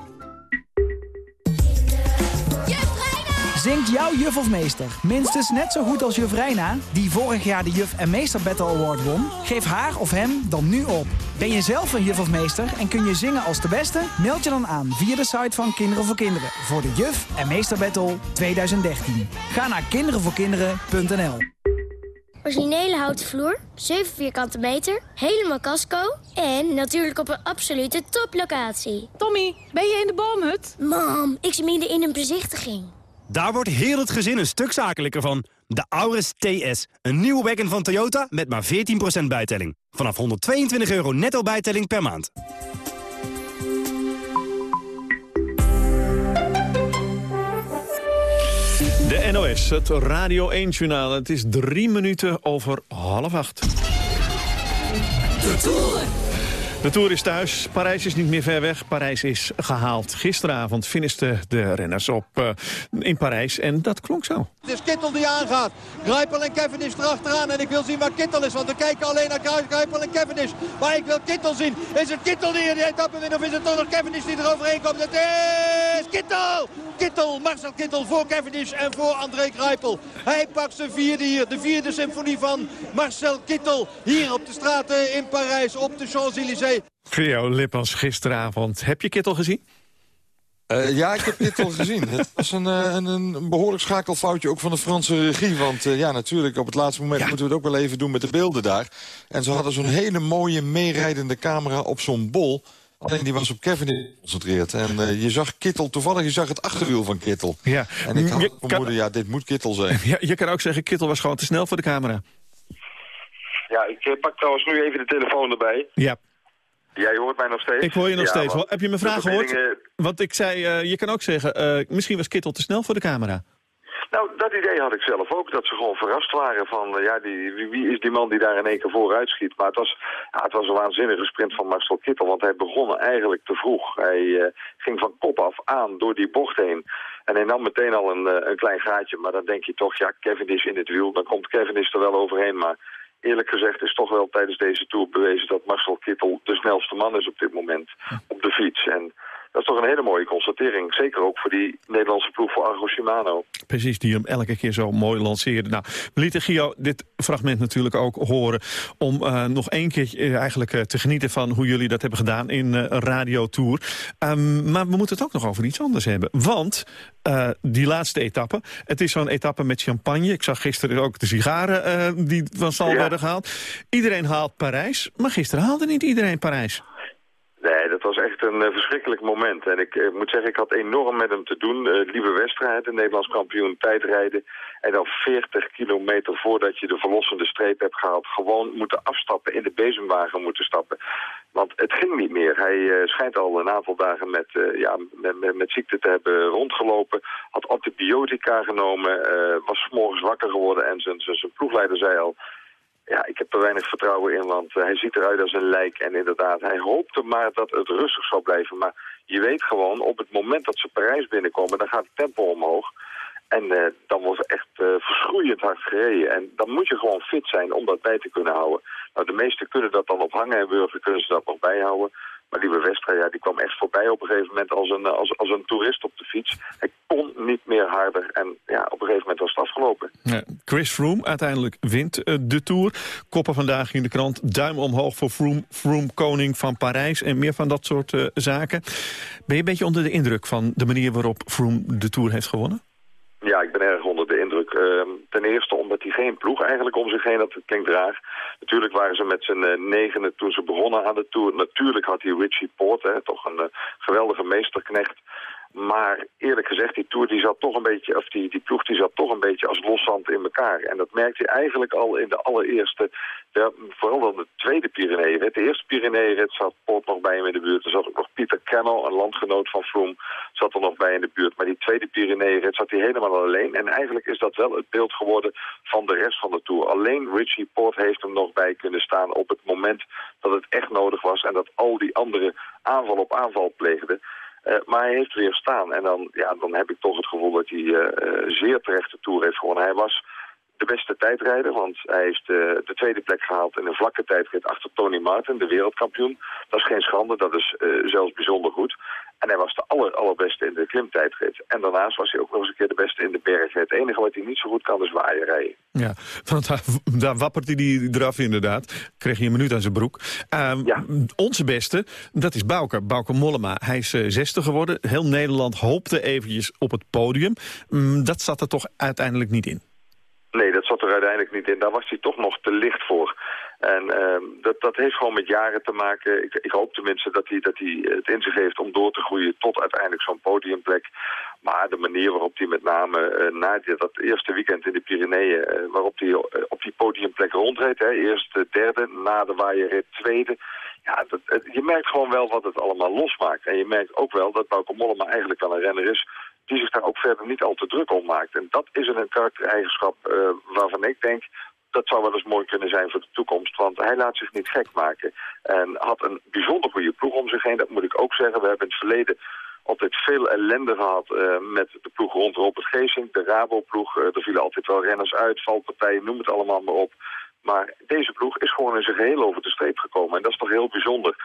Zingt jouw juf of meester minstens net zo goed als juf Reina... die vorig jaar de Juf en Meester Battle Award won? Geef haar of hem dan nu op. Ben je zelf een juf of meester en kun je zingen als de beste? Meld je dan aan via de site van Kinderen voor Kinderen... voor de Juf en Meester Battle 2013. Ga naar kinderenvoorkinderen.nl Originele houten vloer, 7 vierkante meter, helemaal casco... en natuurlijk op een absolute toplocatie. Tommy, ben je in de boomhut? Mam, ik zit midden in een bezichtiging. Daar wordt heel het gezin een stuk zakelijker van. De Auris TS, een nieuwe wagon van Toyota met maar 14% bijtelling. Vanaf 122 euro netto bijtelling per maand. De NOS, het Radio 1-journaal. Het is drie minuten over half acht. De Tour. De Tour is thuis. Parijs is niet meer ver weg. Parijs is gehaald. Gisteravond finishten de renners op eh, in Parijs. En dat klonk zo. Het is Kittel die aangaat. Grijpel en Cavendish erachteraan. En ik wil zien waar Kittel is. Want we kijken alleen naar Grijpel en Cavendish. Maar ik wil Kittel zien. Is het Kittel die in de etappe wint? Of is het toch nog Cavendish die eroverheen komt? Het is Kittel! Kittel, Marcel Kittel voor Cavendish en voor André Grijpel. Hij pakt zijn vierde hier. De vierde symfonie van Marcel Kittel. Hier op de straten in Parijs. Op de Champs-Élysées. Theo Lippans gisteravond. Heb je Kittel gezien? Eh, ja, ik heb dit al [LAUGHS] gezien. Het was een, eh, een, een behoorlijk schakelfoutje ook van de Franse regie. Want eh, ja, natuurlijk, op het laatste moment moeten we het ook wel even doen met de beelden daar. En ze hadden zo'n hele mooie meerijdende camera op zo'n bol. Alleen die was op Kevin geconcentreerd. En je zag Kittel, toevallig je zag het achterwiel van Kittel. Ja. En ik had vermoeden, ja, dit moet Kittel zijn. [LAUGHS] Ja, je kan ook zeggen, Kittel was gewoon te snel voor de camera. Ja, ik pak trouwens nu even de telefoon erbij. Ja. Jij hoort mij nog steeds? Ik hoor je nog Ja, steeds. Heb je mijn vraag gehoord? Want ik zei, eh, je kan ook zeggen, eh, misschien was Kittel te snel voor de camera. Nou, dat idee had ik zelf ook. Dat ze gewoon verrast waren van, eh, ja, die, wie, wie is die man die daar in één keer vooruit schiet. Maar het was, ja, het was een waanzinnige sprint van Marcel Kittel. Want hij begon eigenlijk te vroeg. Hij ging van kop af aan door die bocht heen. En hij nam meteen al een, een klein gaatje. Maar dan denk je toch, ja, Kevin is in het wiel. Dan komt Kevin is er wel overheen. Maar eerlijk gezegd is toch wel tijdens deze Tour bewezen... dat Marcel Kittel de snelste man is op dit moment op de fiets. En dat is toch een hele mooie constatering. Zeker ook voor die Nederlandse ploeg voor Argo Shimano. Precies, die hem elke keer zo mooi lanceerde. Nou, we lieten Gio dit fragment natuurlijk ook horen... om eh, nog één keer eh, eigenlijk eh, te genieten van hoe jullie dat hebben gedaan in een radiotour. Ehm, maar we moeten het ook nog over iets anders hebben. Want die laatste etappe, het is zo'n etappe met champagne. Ik zag gisteren ook de sigaren die van stal Ja. werden gehaald. Iedereen haalt Parijs, maar gisteren haalde niet iedereen Parijs. Was echt een eh, verschrikkelijk moment. En ik eh, moet zeggen, ik had enorm met hem te doen. Eh lieve wedstrijd, de Nederlands kampioen tijdrijden. En dan 40 kilometer voordat je de verlossende streep hebt gehaald... gewoon moeten afstappen, in de bezemwagen moeten stappen. Want het ging niet meer. Hij schijnt al een aantal dagen met, ja, met, met, met ziekte te hebben rondgelopen. Had antibiotica genomen, eh, was morgens wakker geworden... en zijn, zijn, zijn ploegleider zei al... Ja, ik heb er weinig vertrouwen in, want eh, hij ziet eruit als een lijk. En inderdaad, hij hoopte maar dat het rustig zou blijven. Maar je weet gewoon, op het moment dat ze Parijs binnenkomen, dan gaat het tempo omhoog. En eh, dan wordt echt eh, verschroeiend hard gereden. En dan moet je gewoon fit zijn om dat bij te kunnen houden. Nou, de meesten kunnen dat dan op hangen en burger kunnen ze dat nog bijhouden. Maar Lieve Westra, ja, die kwam echt voorbij op een gegeven moment als een, eh, als, als een toerist op de fiets. Hij kon niet meer harder en ja, op een gegeven moment was het afgelopen. Ja, Chris Froome uiteindelijk wint eh, de Tour. Koppen vandaag in de krant. Duim omhoog voor Froome. Froome koning van Parijs en meer van dat soort eh, zaken. Ben je een beetje onder de indruk van de manier waarop Froome de Tour heeft gewonnen? Ja, ik ben erg onder de indruk. Ehm, ten eerste omdat hij geen ploeg eigenlijk om zich heen had. Dat klinkt raar. Natuurlijk waren ze met z'n eh, negenen toen ze begonnen aan de Tour. Natuurlijk had hij Richie Port, hè, toch een eh, geweldige meesterknecht. Maar eerlijk gezegd, die Tour die zat toch een beetje, of die, die ploeg die zat toch een beetje als loszand in elkaar. En dat merkte je eigenlijk al in de allereerste, vooral dan de tweede Pyreneeënrit. De eerste Pyreneeënrit zat Port nog bij hem in de buurt. Er zat ook nog Pieter Kennel, een landgenoot van Froome, zat er nog bij in de buurt. Maar die tweede Pyreneeënrit zat hij helemaal alleen. En eigenlijk is dat wel het beeld geworden van de rest van de Tour. Alleen Richie Port heeft hem nog bij kunnen staan op het moment dat het echt nodig was. En dat al die anderen aanval op aanval pleegden. Eh, maar hij heeft weer staan. En dan, ja, dan heb ik toch het gevoel dat hij eh, zeer terecht de Tour heeft gewonnen. Hij was de beste tijdrijder, want hij heeft eh, de tweede plek gehaald in een vlakke tijdrit achter Tony Martin, de wereldkampioen. Dat is geen schande, dat is eh, zelfs bijzonder goed. En hij was de aller, allerbeste in de klimtijdrit. En daarnaast was hij ook nog eens een keer de beste in de bergrit. Het enige wat hij niet zo goed kan is waaien rijden. Ja, want daar, daar wappert hij die eraf inderdaad. Kreeg hij een minuut aan zijn broek. Ehm, Onze beste, dat is Bouke, Bouke Mollema. Hij is eh, zesde geworden. Heel Nederland hoopte eventjes op het podium. Mm, dat zat er toch uiteindelijk niet in. Nee, dat zat er uiteindelijk niet in. Daar was hij toch nog te licht voor. En ehm, dat, dat heeft gewoon met jaren te maken. Ik, ik hoop tenminste dat hij, dat hij het in zich heeft om door te groeien tot uiteindelijk zo'n podiumplek. Maar de manier waarop hij met name eh, na dat eerste weekend in de Pyreneeën, eh, waarop hij eh, op die podiumplek rondreed, hè, eerst de derde, na de waaierrit tweede. Ja, dat, je merkt gewoon wel wat het allemaal losmaakt. En je merkt ook wel dat Bauke Mollema eigenlijk wel een renner is die zich daar ook verder niet al te druk om maakt. En dat is een karaktereigenschap eh, waarvan ik denk, dat zou wel eens mooi kunnen zijn voor de toekomst, want hij laat zich niet gek maken. En had een bijzonder goede ploeg om zich heen, dat moet ik ook zeggen. We hebben in het verleden altijd veel ellende gehad eh, met de ploeg rond Robert Geesink, de Rabo-ploeg. Eh, er vielen altijd wel renners uit, valpartijen, noem het allemaal maar op. Maar deze ploeg is gewoon in zijn geheel over de streep gekomen. En dat is toch heel bijzonder.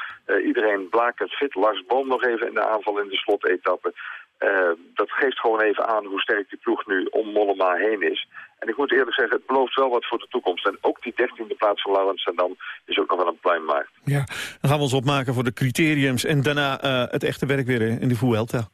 Iedereen blakend fit. Lars Boom nog even in de aanval in de slotetappe. Uh, dat geeft gewoon even aan hoe sterk die ploeg nu om Mollema heen is. En ik moet eerlijk zeggen, het belooft wel wat voor de toekomst. En ook die dertiende plaats van Laurens en dan is ook nog wel een pluimmaakt. Ja, dan gaan we ons opmaken voor de criteriums en daarna uh, het echte werk weer in de Vuelta.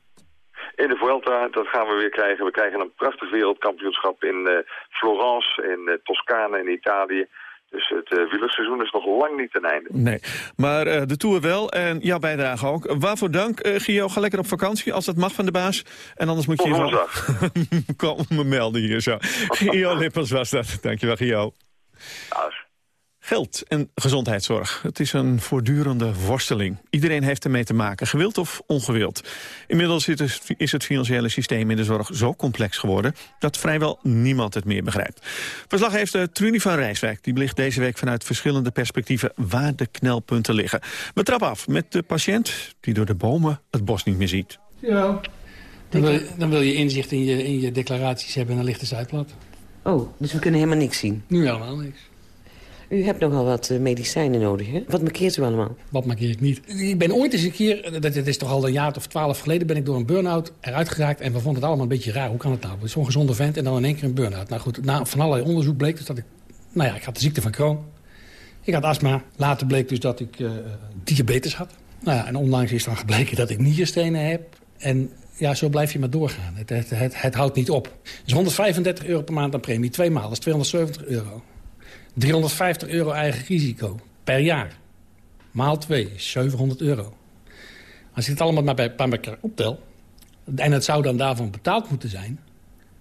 In de Vuelta, dat gaan we weer krijgen. We krijgen een prachtig wereldkampioenschap in uh, Florence, in Toscane, in Italië. Dus het uh, wielerseizoen is nog lang niet ten einde. Nee, maar uh, de Tour wel en jouw bijdrage ook. Waarvoor dank, uh, Gio. Ga lekker op vakantie als dat mag van de baas. En anders moet je Tot je. [LAUGHS] Kom me melden hier zo. [LAUGHS] Gio Lippers was dat. Dankjewel, Gio. Dag. Geld en gezondheidszorg. Het is een voortdurende worsteling. Iedereen heeft ermee te maken, gewild of ongewild. Inmiddels is het financiële systeem in de zorg zo complex geworden... dat vrijwel niemand het meer begrijpt. Verslaggever Trunie van Rijswijk die belicht deze week vanuit verschillende perspectieven... waar de knelpunten liggen. We trappen af met de patiënt die door de bomen het bos niet meer ziet. Ja. Dan wil, je, dan wil je inzicht in je, in je declaraties hebben en dan ligt de Zuidblad. Oh, dus we kunnen helemaal niks zien? Nu helemaal niks. U hebt nogal wat uh, medicijnen nodig, hè? Wat markeert u allemaal? Wat markeer ik niet? Ik ben ooit eens een keer, dat is toch al een jaar of twaalf geleden... ben ik door een burn-out eruit geraakt en we vonden het allemaal een beetje raar. Hoe kan het nou? Zo'n gezonde vent en dan in één keer een burn-out. Nou goed, na, van allerlei onderzoek bleek dus dat ik... Nou ja, ik had de ziekte van Crohn. Ik had astma. Later bleek dus dat ik uh, diabetes had. Nou ja, en onlangs is dan gebleken dat ik nierstenen heb. En ja, zo blijf je maar doorgaan. Het, het, het, het houdt niet op. Dus 135 euro per maand aan premie. Twee maal, dat is 270 euro. 350 euro eigen risico per jaar. Maal 2 is 700 euro. Als ik het allemaal maar bij, bij elkaar optel... en het zou dan daarvan betaald moeten zijn...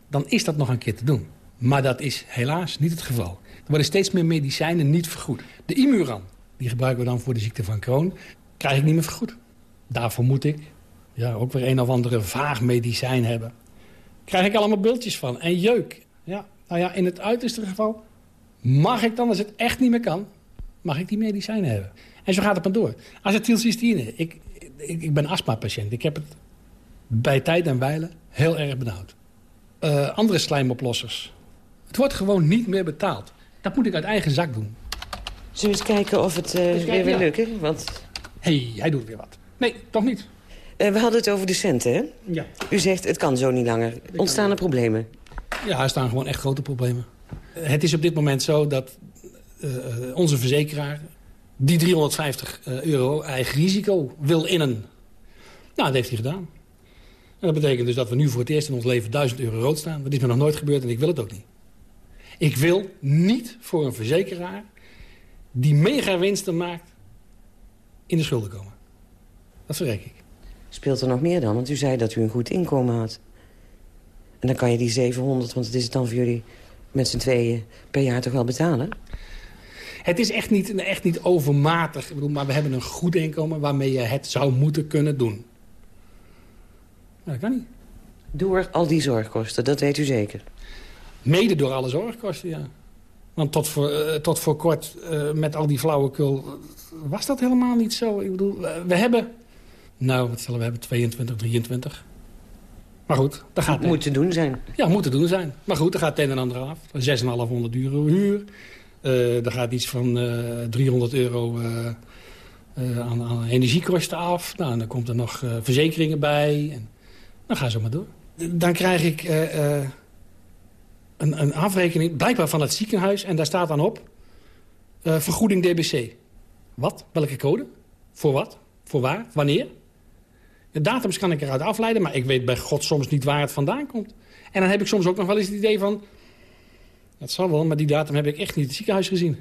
dan is dat nog een keer te doen. Maar dat is helaas niet het geval. Er worden steeds meer medicijnen niet vergoed. De Imuran, die gebruiken we dan voor de ziekte van Crohn... krijg ik niet meer vergoed. Daarvoor moet ik ja, ook weer een of andere vaag medicijn hebben. Krijg ik allemaal bultjes van. En jeuk. Ja, nou ja, in het uiterste geval mag ik dan, als het echt niet meer kan, mag ik die medicijnen hebben. En zo gaat het maar door. Acetylcysteïne. Ik, ik, ik ben astma-patiënt. Ik heb het bij tijd en wijle heel erg benauwd. Uh, andere slijmoplossers. Het wordt gewoon niet meer betaald. Dat moet ik uit eigen zak doen. Zullen we eens kijken of het uh, kijken, weer weer ja. lukt? Want... Hé, hey, hij doet weer wat. Nee, toch niet. Uh, we hadden het over de centen, hè? Ja. U zegt, het kan zo niet langer. Ontstaan er problemen? Ja, er staan gewoon echt grote problemen. Het is op dit moment zo dat uh, onze verzekeraar... die 350 euro eigen risico wil innen. Nou, dat heeft hij gedaan. En dat betekent dus dat we nu voor het eerst in ons leven 1000 euro rood staan. Dat is me nog nooit gebeurd en ik wil het ook niet. Ik wil niet voor een verzekeraar die mega winsten maakt... in de schulden komen. Dat verrek ik. Speelt er nog meer dan? Want u zei dat u een goed inkomen had. En dan kan je die 700, want het is het dan voor jullie met z'n tweeën per jaar toch wel betalen? Het is echt niet, echt niet overmatig. Ik bedoel, maar we hebben een goed inkomen waarmee je het zou moeten kunnen doen. Maar dat kan niet. Door al die zorgkosten, dat weet u zeker? Mede door alle zorgkosten, ja. Want tot voor, uh, tot voor kort, uh, met al die flauwekul, was dat helemaal niet zo. Ik bedoel, uh, we hebben... Nou, wat zullen we hebben? 22, 23. Maar goed, dat gaat... Moet te doen zijn. Ja, moet te doen zijn. Maar goed, er gaat het een en ander af. 6,500 euro huur. Uh, er gaat iets van uh, 300 euro uh, aan, aan, energiekosten af. Nou, en dan komt er nog verzekeringen bij. En dan gaan ze maar door. Dan krijg ik een, een, afrekening, blijkbaar van het ziekenhuis. En daar staat dan op, vergoeding DBC. Wat? Welke code? Voor wat? Voor waar? Wanneer? De datums kan ik eruit afleiden, maar ik weet bij God soms niet waar het vandaan komt. En dan heb ik soms ook nog wel eens het idee van... Dat zal wel, maar die datum heb ik echt niet in het ziekenhuis gezien.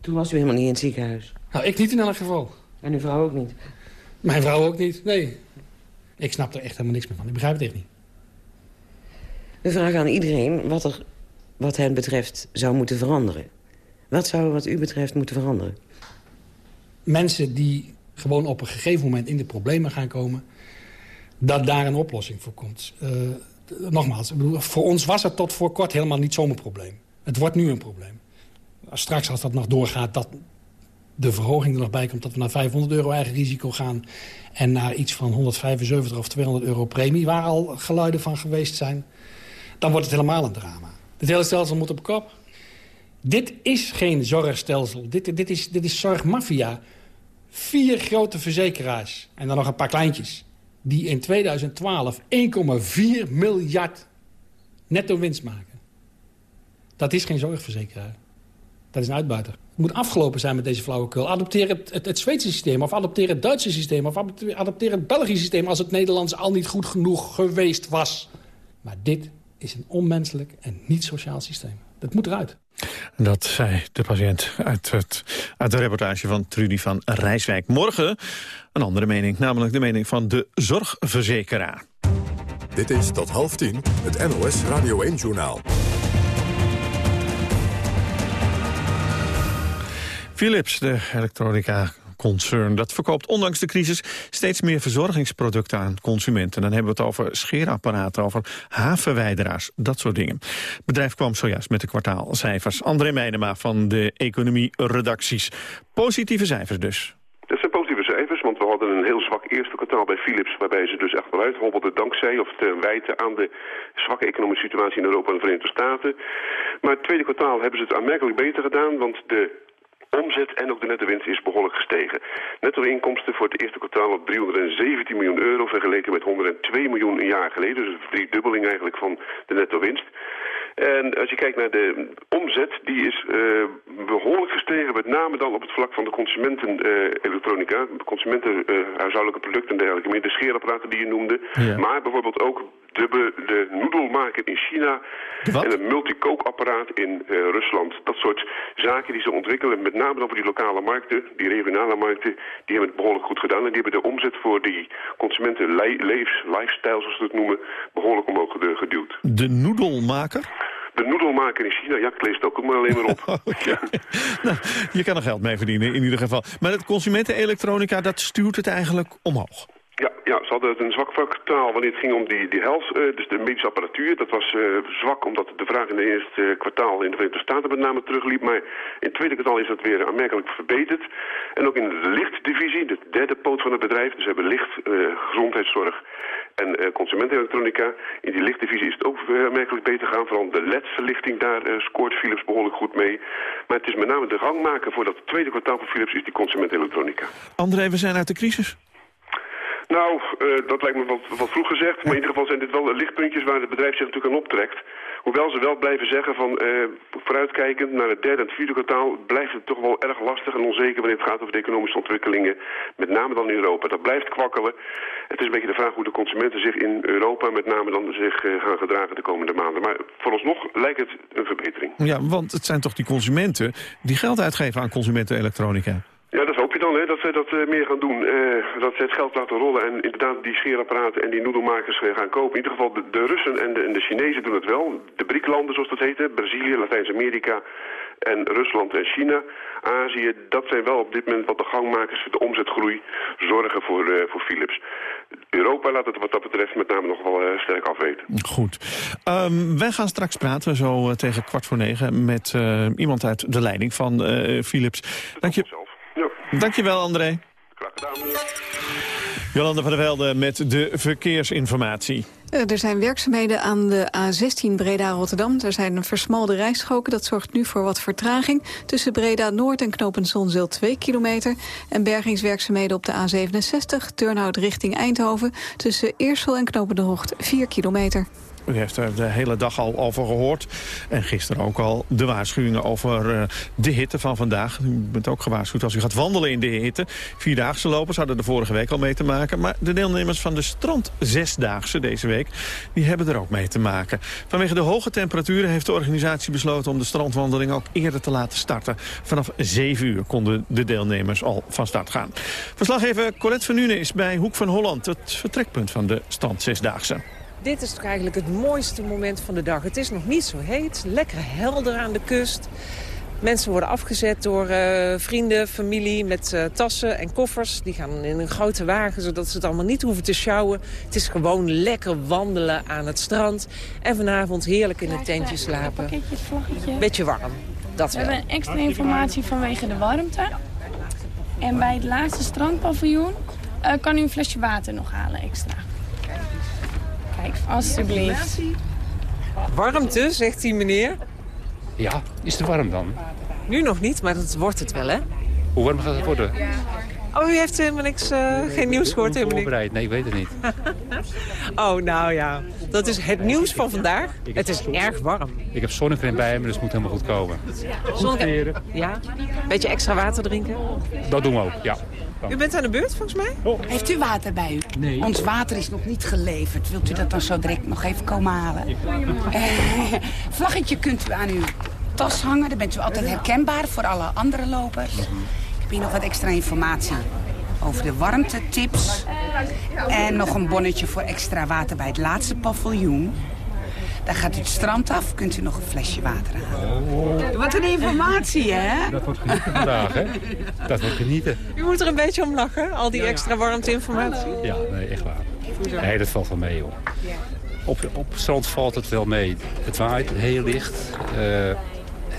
Toen was u helemaal niet in het ziekenhuis? Nou, ik niet in elk geval. En uw vrouw ook niet? Mijn vrouw ook niet, nee. Ik snap er echt helemaal niks meer van. Ik begrijp het echt niet. We vragen aan iedereen wat er wat hen betreft zou moeten veranderen. Wat zou wat u betreft moeten veranderen? Mensen die gewoon op een gegeven moment in de problemen gaan komen... dat daar een oplossing voor komt. Uh, nogmaals, voor ons was het tot voor kort helemaal niet zo'n probleem. Het wordt nu een probleem. Straks als dat nog doorgaat, dat de verhoging er nog bij komt... dat we naar 500 euro eigen risico gaan... en naar iets van 175 of 200 euro premie... waar al geluiden van geweest zijn... dan wordt het helemaal een drama. Het hele stelsel moet op kop. Dit is geen zorgstelsel. Dit, dit, is, dit is zorgmafia. Vier grote verzekeraars en dan nog een paar kleintjes... die in 2012 1,4 miljard netto winst maken. Dat is geen zorgverzekeraar. Dat is een uitbuiter. Het moet afgelopen zijn met deze flauwekul. Adopteer het, het, Zweedse systeem, of adopteer het Duitse systeem... of adopteer het Belgische systeem als het Nederlands al niet goed genoeg geweest was. Maar dit is een onmenselijk en niet sociaal systeem. Dat moet eruit. Dat zei de patiënt uit, het, uit de reportage van Trudy van Rijswijk. Morgen een andere mening, namelijk de mening van de zorgverzekeraar. Dit is tot half tien het NOS Radio 1-journaal. Philips, de elektronica-concern, dat verkoopt ondanks de crisis steeds meer verzorgingsproducten aan consumenten. Dan hebben we het over scheerapparaten, over haarverwijderaars, dat soort dingen. Het bedrijf kwam zojuist met de kwartaalcijfers. André Meijnema van de economie-redacties. Positieve cijfers dus. Dat zijn positieve cijfers, want we hadden een heel zwak eerste kwartaal bij Philips... waarbij ze dus echt wel uithobbelden dankzij of te wijten aan de zwakke economische situatie in Europa en de Verenigde Staten. Maar het tweede kwartaal hebben ze het aanmerkelijk beter gedaan, want de omzet en ook de netto winst is behoorlijk gestegen. Netto-inkomsten voor het eerste kwartaal op 317 miljoen euro... vergeleken met 102 miljoen een jaar geleden. Dus een verdubbeling eigenlijk van de netto-winst. En als je kijkt naar de omzet, die is uh, behoorlijk gestegen, met name dan op het vlak van de consumenten-elektronica, uh, consumenten uh, huishoudelijke producten en dergelijke, meer de scheerapparaten die je noemde. Ja. Maar bijvoorbeeld ook de, de noedelmaker in China en een multicookapparaat in Rusland. Dat soort zaken die ze ontwikkelen, met name dan voor die lokale markten, die regionale markten, die hebben het behoorlijk goed gedaan. En die hebben de omzet voor die consumenten leefs, lifestyle, zoals ze het noemen, behoorlijk omhoog geduwd. De noedelmaker? De noedelmaker in China, ja, ik lees het ook maar alleen maar op. [LAUGHS] nou, je kan er geld mee verdienen in ieder geval. Maar het consumentenelektronica, dat stuurt het eigenlijk omhoog. Ja, ja, ze hadden een zwak kwartaal wanneer het ging om die, die health, uh, dus de medische apparatuur. Dat was uh, zwak omdat de vraag in het eerste uh, kwartaal in de Verenigde Staten met name terugliep. Maar in het tweede kwartaal is dat weer aanmerkelijk verbeterd. En ook in de lichtdivisie, de derde poot van het bedrijf, dus hebben licht, gezondheidszorg en consumentenelektronica. In die lichtdivisie is het ook aanmerkelijk beter gegaan. Vooral de LED-verlichting, daar scoort Philips behoorlijk goed mee. Maar het is met name de gangmaker voor dat tweede kwartaal van Philips is die consumentenelektronica. André, we zijn uit de crisis. Nou, uh, dat lijkt me wat, wat vroeg gezegd. Maar in ieder geval zijn dit wel lichtpuntjes waar het bedrijf zich natuurlijk aan optrekt. Hoewel ze wel blijven zeggen van uh, vooruitkijkend naar het derde en het vierde kwartaal... blijft het toch wel erg lastig en onzeker wanneer het gaat over de economische ontwikkelingen. Met name dan in Europa. Dat blijft kwakkelen. Het is een beetje de vraag hoe de consumenten zich in Europa met name dan zich uh, gaan gedragen de komende maanden. Maar vooralsnog lijkt het een verbetering. Ja, want het zijn toch die consumenten die geld uitgeven aan consumentenelektronica? Ja, dat hoop je dan, hè, dat ze dat uh, meer gaan doen. Uh, dat ze het geld laten rollen en inderdaad die scheerapparaten en die noedelmakers uh, gaan kopen. In ieder geval de, de Russen en de, en de Chinezen doen het wel. De BRIC-landen, zoals dat heet, Brazilië, Latijns-Amerika en Rusland en China. Azië, dat zijn wel op dit moment wat de gangmakers voor de omzetgroei zorgen voor, voor Philips. Europa laat het wat dat betreft met name nog wel sterk afweten. Goed. Um, wij gaan straks praten, zo tegen kwart voor negen, met iemand uit de leiding van Philips. Dank je. Dankjewel, André. Graag gedaan. Jolanda van der Velde met de verkeersinformatie. Er zijn werkzaamheden aan de A16 Breda-Rotterdam. Er zijn versmalde rijstroken. Dat zorgt nu voor wat vertraging. Tussen Breda-Noord en Knopenzonzeel 2 kilometer. En bergingswerkzaamheden op de A67, Turnhout richting Eindhoven. Tussen Eersel en Knopendehoogt 4 kilometer. U heeft er de hele dag al over gehoord. En gisteren ook al de waarschuwingen over uh, de hitte van vandaag. U bent ook gewaarschuwd als u gaat wandelen in de hitte. Vierdaagse lopers hadden er vorige week al mee te maken. Maar de deelnemers van de strand zesdaagse deze week... die hebben er ook mee te maken. Vanwege de hoge temperaturen heeft de organisatie besloten... om de strandwandeling ook eerder te laten starten. Vanaf 7 uur konden de deelnemers al van start gaan. Verslaggever Colette van Nune is bij Hoek van Holland... het vertrekpunt van de strand zesdaagse dit is toch eigenlijk het mooiste moment van de dag. Het is nog niet zo heet, lekker helder aan de kust. Mensen worden afgezet door eh, vrienden, familie met eh, tassen en koffers. Die gaan in een grote wagen, zodat ze het allemaal niet hoeven te sjouwen. Het is gewoon lekker wandelen aan het strand. En vanavond heerlijk in het tentje slapen. Pakketje, vlaggetje. Beetje warm, dat We wel. hebben extra informatie vanwege de warmte. En bij het laatste strandpaviljoen eh, kan u een flesje water nog halen extra. Kijk, alstublieft. Warmte, zegt die meneer. Ja, is het warm dan? Nu nog niet, maar dat wordt het wel, hè? Hoe warm gaat het worden? Oh, u heeft helemaal niks, eh, geen nieuws gehoord, helemaal niks. Voorbereid? Nee, ik weet het niet. [LAUGHS] Oh, nou ja. Dat is het nieuws van vandaag. Het is erg warm. Ik heb zonnecreme bij me, dus het moet helemaal goed komen. Zonneke... Ja? Beetje extra water drinken? Dat doen we ook, ja. U bent aan de beurt, volgens mij? Heeft u water bij u? Nee. Ons water is nog niet geleverd. Wilt u dat dan zo direct nog even komen halen? Eh, vlaggetje kunt u aan uw tas hangen. Dan bent u altijd herkenbaar voor alle andere lopers. Ik heb hier nog wat extra informatie over de warmtetips. En nog een bonnetje voor extra water bij het laatste paviljoen. Dan gaat u het strand af, kunt u nog een flesje water halen. Wat een informatie, hè? Dat wordt genieten vandaag, hè? Dat wordt genieten. U moet er een beetje om lachen, al die extra warmteinformatie. Ja, nee, echt waar. Nee, dat valt wel mee, joh. Op, op strand valt het wel mee. Het waait heel licht. Eh,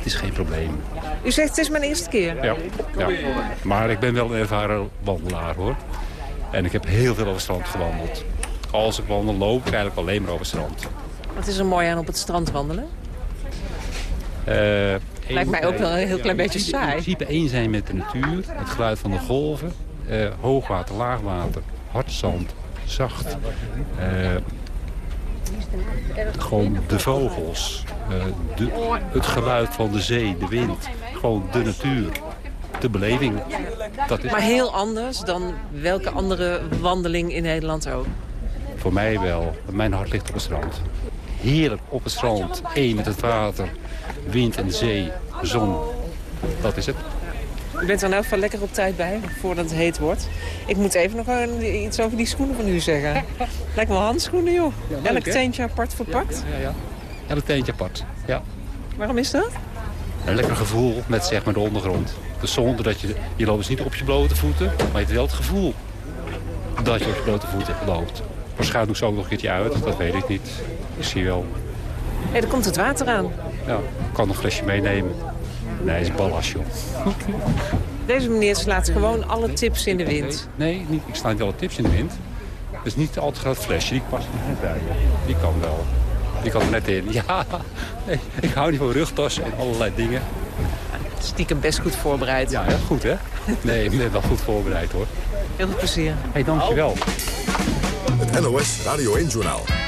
is geen probleem. U zegt het is mijn eerste keer. Ja, ja. Maar ik ben wel een ervaren wandelaar, hoor. En ik heb heel veel over het strand gewandeld. Als ik wandel, loop ik eigenlijk alleen maar over het strand. Wat is er mooi aan op het strand wandelen? Eh, Lijkt mij ook wel een heel klein beetje In saai. principe één zijn met de natuur, het geluid van de golven, eh, hoogwater, laagwater, hard zand, zacht. eh, gewoon de vogels, eh, de, het geluid van de zee, de wind. Gewoon de natuur, de beleving. Dat is Maar heel anders dan welke andere wandeling in Nederland ook. voor mij wel. Mijn hart ligt op het strand. Heerlijk op het strand, één met het water, wind en zee, zon. Dat is het. U bent er in elk geval lekker op tijd bij, voordat het heet wordt. Ik moet even nog een- iets over die schoenen van u zeggen. [LAUGHS] Lijkt wel handschoenen, joh. leuk, Elk hè? teentje apart verpakt. Ja, ja. Elk teentje apart, ja. Waarom is dat? Een lekker gevoel met zeg maar de ondergrond. Dus zonder dat je, je loopt dus niet op je blote voeten, maar je hebt wel het gevoel dat je op je blote voeten loopt. Waarschijnlijk ik ook nog een keertje uit, dat weet ik niet. Ik zie wel. Hé, er komt het water aan. Ja, ik kan nog een flesje meenemen. Nee, is ballast, joh. Deze meneer slaat gewoon alle tips in de wind. Nee, niet, ik sta niet alle tips in de wind. Het is niet een al te groot flesje, die past er net bij je. Die kan wel. Die kan er net in. [LAUGHS] Ja, nee, ik hou niet van rugtassen en allerlei dingen. Stiekem best goed voorbereid. Ja, heel goed hè? Nee, ik ben wel goed voorbereid hoor. Heel veel plezier. Hé, hey, dankjewel. Het NOS Radio 1-journaal. New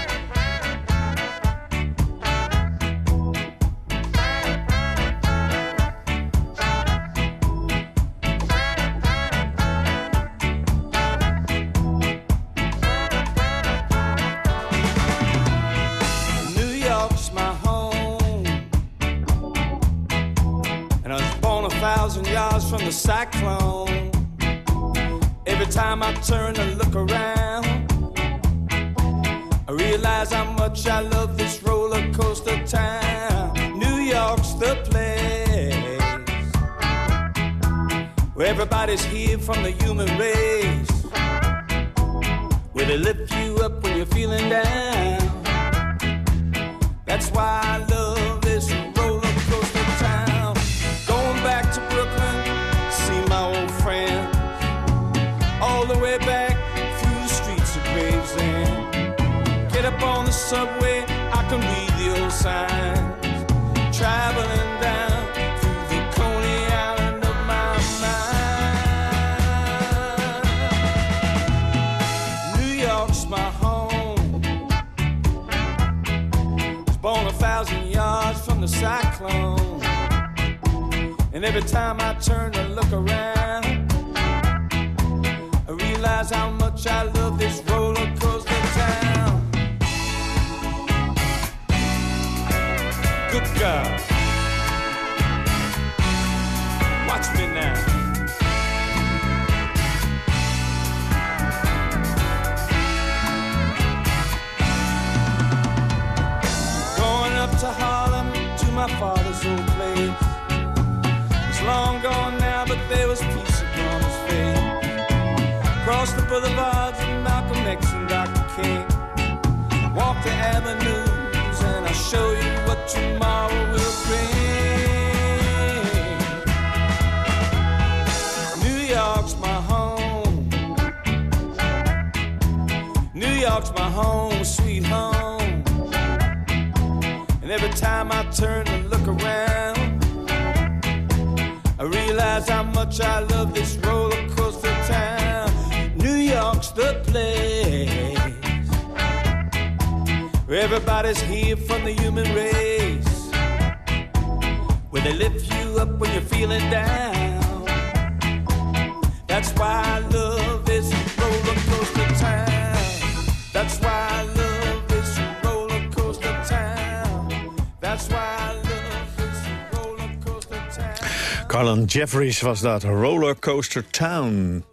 turn and look around, I realize how much I love this roller coaster town. New York's the place where everybody's here from the human race. On the subway, I can read the old signs. Traveling down through the Coney Island of my mind. New York's my home. Was born a thousand yards from the cyclone. And every time I turn to look around, I realize how much I love this roller coaster girl. Watch me now. Going up to Harlem to my father's old place. It's long gone now, but there was peace upon his face. Across the boulevards of Malcolm X and Dr. King. Walked the avenue tomorrow will bring. New York's my home. New York's my home, sweet home. And every time I turn and look around, I realize how much I love this roller coaster town. New York's the place everybody's here from the human race, where they lift you up when you're feeling down. That's why love this roller coaster town. That's why love this roller coaster town. That's why love this roller coaster town. Carlin Jeffries was dat, Rollercoaster Town.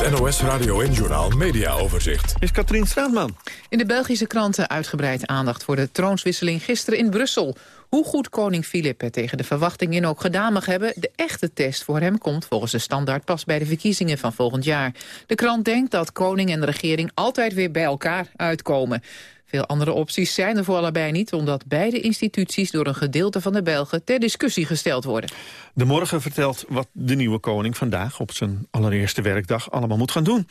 Het NOS Radio en Journal Media Overzicht. Is Katrien Straatman. In de Belgische kranten uitgebreid aandacht voor de troonswisseling gisteren in Brussel. Hoe goed koning Filip het tegen de verwachting in ook gedaan mag hebben... de echte test voor hem komt volgens de standaard pas bij de verkiezingen van volgend jaar. De krant denkt dat koning en regering altijd weer bij elkaar uitkomen. Veel andere opties zijn er voor allebei niet... omdat beide instituties door een gedeelte van de Belgen ter discussie gesteld worden. De morgen vertelt wat de nieuwe koning vandaag op zijn allereerste werkdag allemaal moet gaan doen.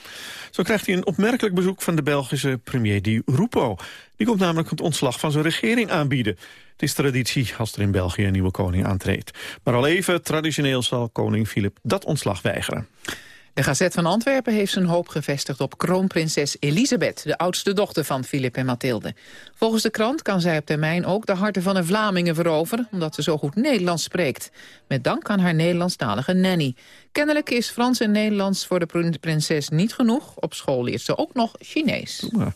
Zo krijgt hij een opmerkelijk bezoek van de Belgische premier Di Rupo. Die komt namelijk het ontslag van zijn regering aanbieden. Het is traditie als er in België een nieuwe koning aantreedt. Maar al even traditioneel zal koning Filip dat ontslag weigeren. De Gazet van Antwerpen heeft zijn hoop gevestigd op kroonprinses Elisabeth, de oudste dochter van Filip en Mathilde. Volgens de krant kan zij op termijn ook de harten van de Vlamingen veroveren, omdat ze zo goed Nederlands spreekt. Met dank aan haar Nederlandstalige nanny. Kennelijk is Frans en Nederlands voor de prinses niet genoeg. Op school leert ze ook nog Chinees. Ja.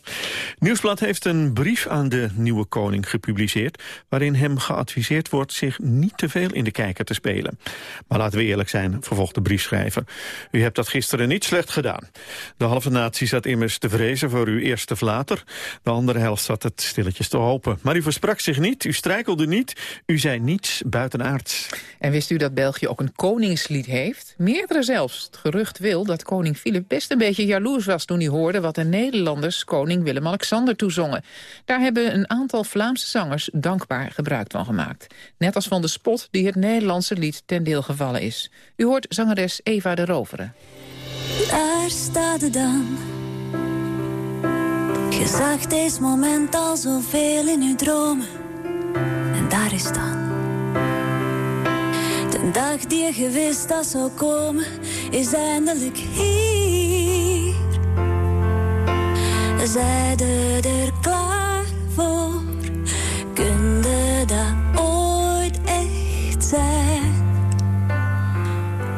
Nieuwsblad heeft een brief aan de nieuwe koning gepubliceerd... waarin hem geadviseerd wordt zich niet te veel in de kijker te spelen. Maar laten we eerlijk zijn, vervolgt de briefschrijver. U hebt dat gisteren niet slecht gedaan. De halve natie zat immers te vrezen voor uw eerste flater. De andere helft zat het stilletjes te hopen. Maar u versprak zich niet, u strijkelde niet, u zei niets buitenaards. En wist u dat België ook een koningslied heeft? Meerdere zelfs. Het gerucht wil dat koning Filip best een beetje jaloers was... toen hij hoorde wat de Nederlanders koning Willem-Alexander toezongen. Daar hebben een aantal Vlaamse zangers dankbaar gebruik van gemaakt. Net als van de spot die het Nederlandse lied ten deel gevallen is. U hoort zangeres Eva de Roveren. Daar staat het dan. Je zag deze moment al zoveel in je dromen. En daar is dan. De dag die je gewist dat zou komen, is eindelijk hier. Zijde er klaar voor? Kunde dat ooit echt zijn?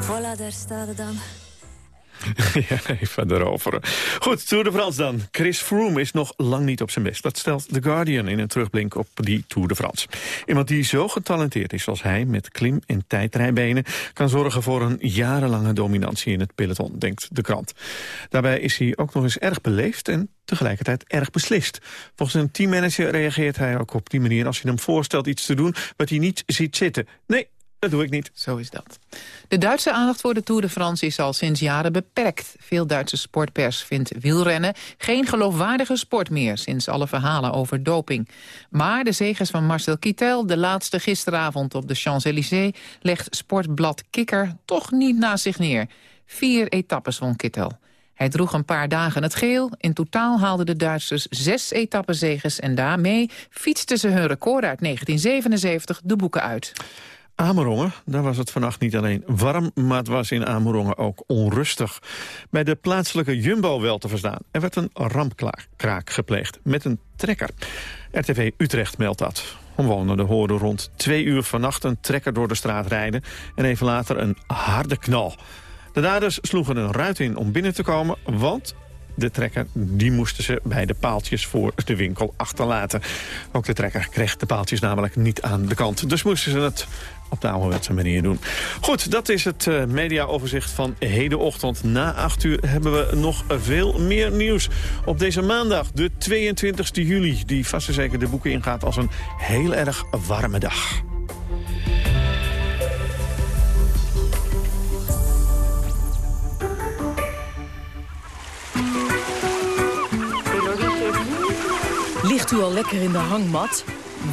Voilà, daar staat het dan. [LAUGHS] ja, even erover. Goed, Tour de France dan. Chris Froome is nog lang niet op zijn best. Dat stelt The Guardian in een terugblink op die Tour de France. Iemand die zo getalenteerd is als hij, met klim- en tijdrijbenen... kan zorgen voor een jarenlange dominantie in het peloton, denkt de krant. Daarbij is hij ook nog eens erg beleefd en tegelijkertijd erg beslist. Volgens een teammanager reageert hij ook op die manier... als je hem voorstelt iets te doen wat hij niet ziet zitten. Nee, dat doe ik niet. Zo is dat. De Duitse aandacht voor de Tour de France is al sinds jaren beperkt. Veel Duitse sportpers vindt wielrennen geen geloofwaardige sport meer... sinds alle verhalen over doping. Maar de zegers van Marcel Kittel, de laatste gisteravond op de Champs-Élysées... legt sportblad Kikker toch niet naast zich neer. Vier etappes won Kittel. Hij droeg een paar dagen het geel. In totaal haalden de Duitsers zes etappenzegers... en daarmee fietsten ze hun record uit 1977 de boeken uit. Amerongen, daar was het vannacht niet alleen warm... maar het was in Amerongen ook onrustig. Bij de plaatselijke Jumbo wel te verstaan. Er werd een rampkraak gepleegd met een trekker. RTV Utrecht meldt dat. Omwonenden hoorden rond twee uur vannacht een trekker door de straat rijden... en even later een harde knal. De daders sloegen een ruit in om binnen te komen, want de trekker die moesten ze bij de paaltjes voor de winkel achterlaten. Ook de trekker kreeg de paaltjes namelijk niet aan de kant. Dus moesten ze het op de ouderwetse manier doen. Goed, dat is het uh, mediaoverzicht van hedenochtend. Na 8 uur hebben we nog veel meer nieuws. Op deze maandag, de 22 juli, die vast en zeker de boeken ingaat als een heel erg warme dag. Ligt u al lekker in de hangmat?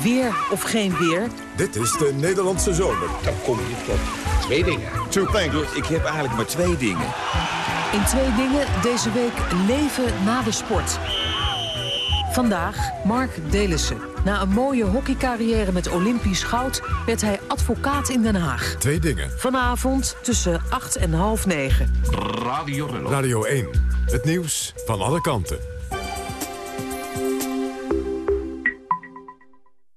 Weer of geen weer? Dit is de Nederlandse zomer. Dan kom je tot twee dingen. Two things. Ik heb eigenlijk maar twee dingen. In twee dingen deze week leven na de sport. Vandaag Mark Delissen. Na een mooie hockeycarrière met Olympisch goud... werd hij advocaat in Den Haag. Twee dingen. Vanavond tussen 8 en half 9. Radio Rello. Radio 1. Het nieuws van alle kanten.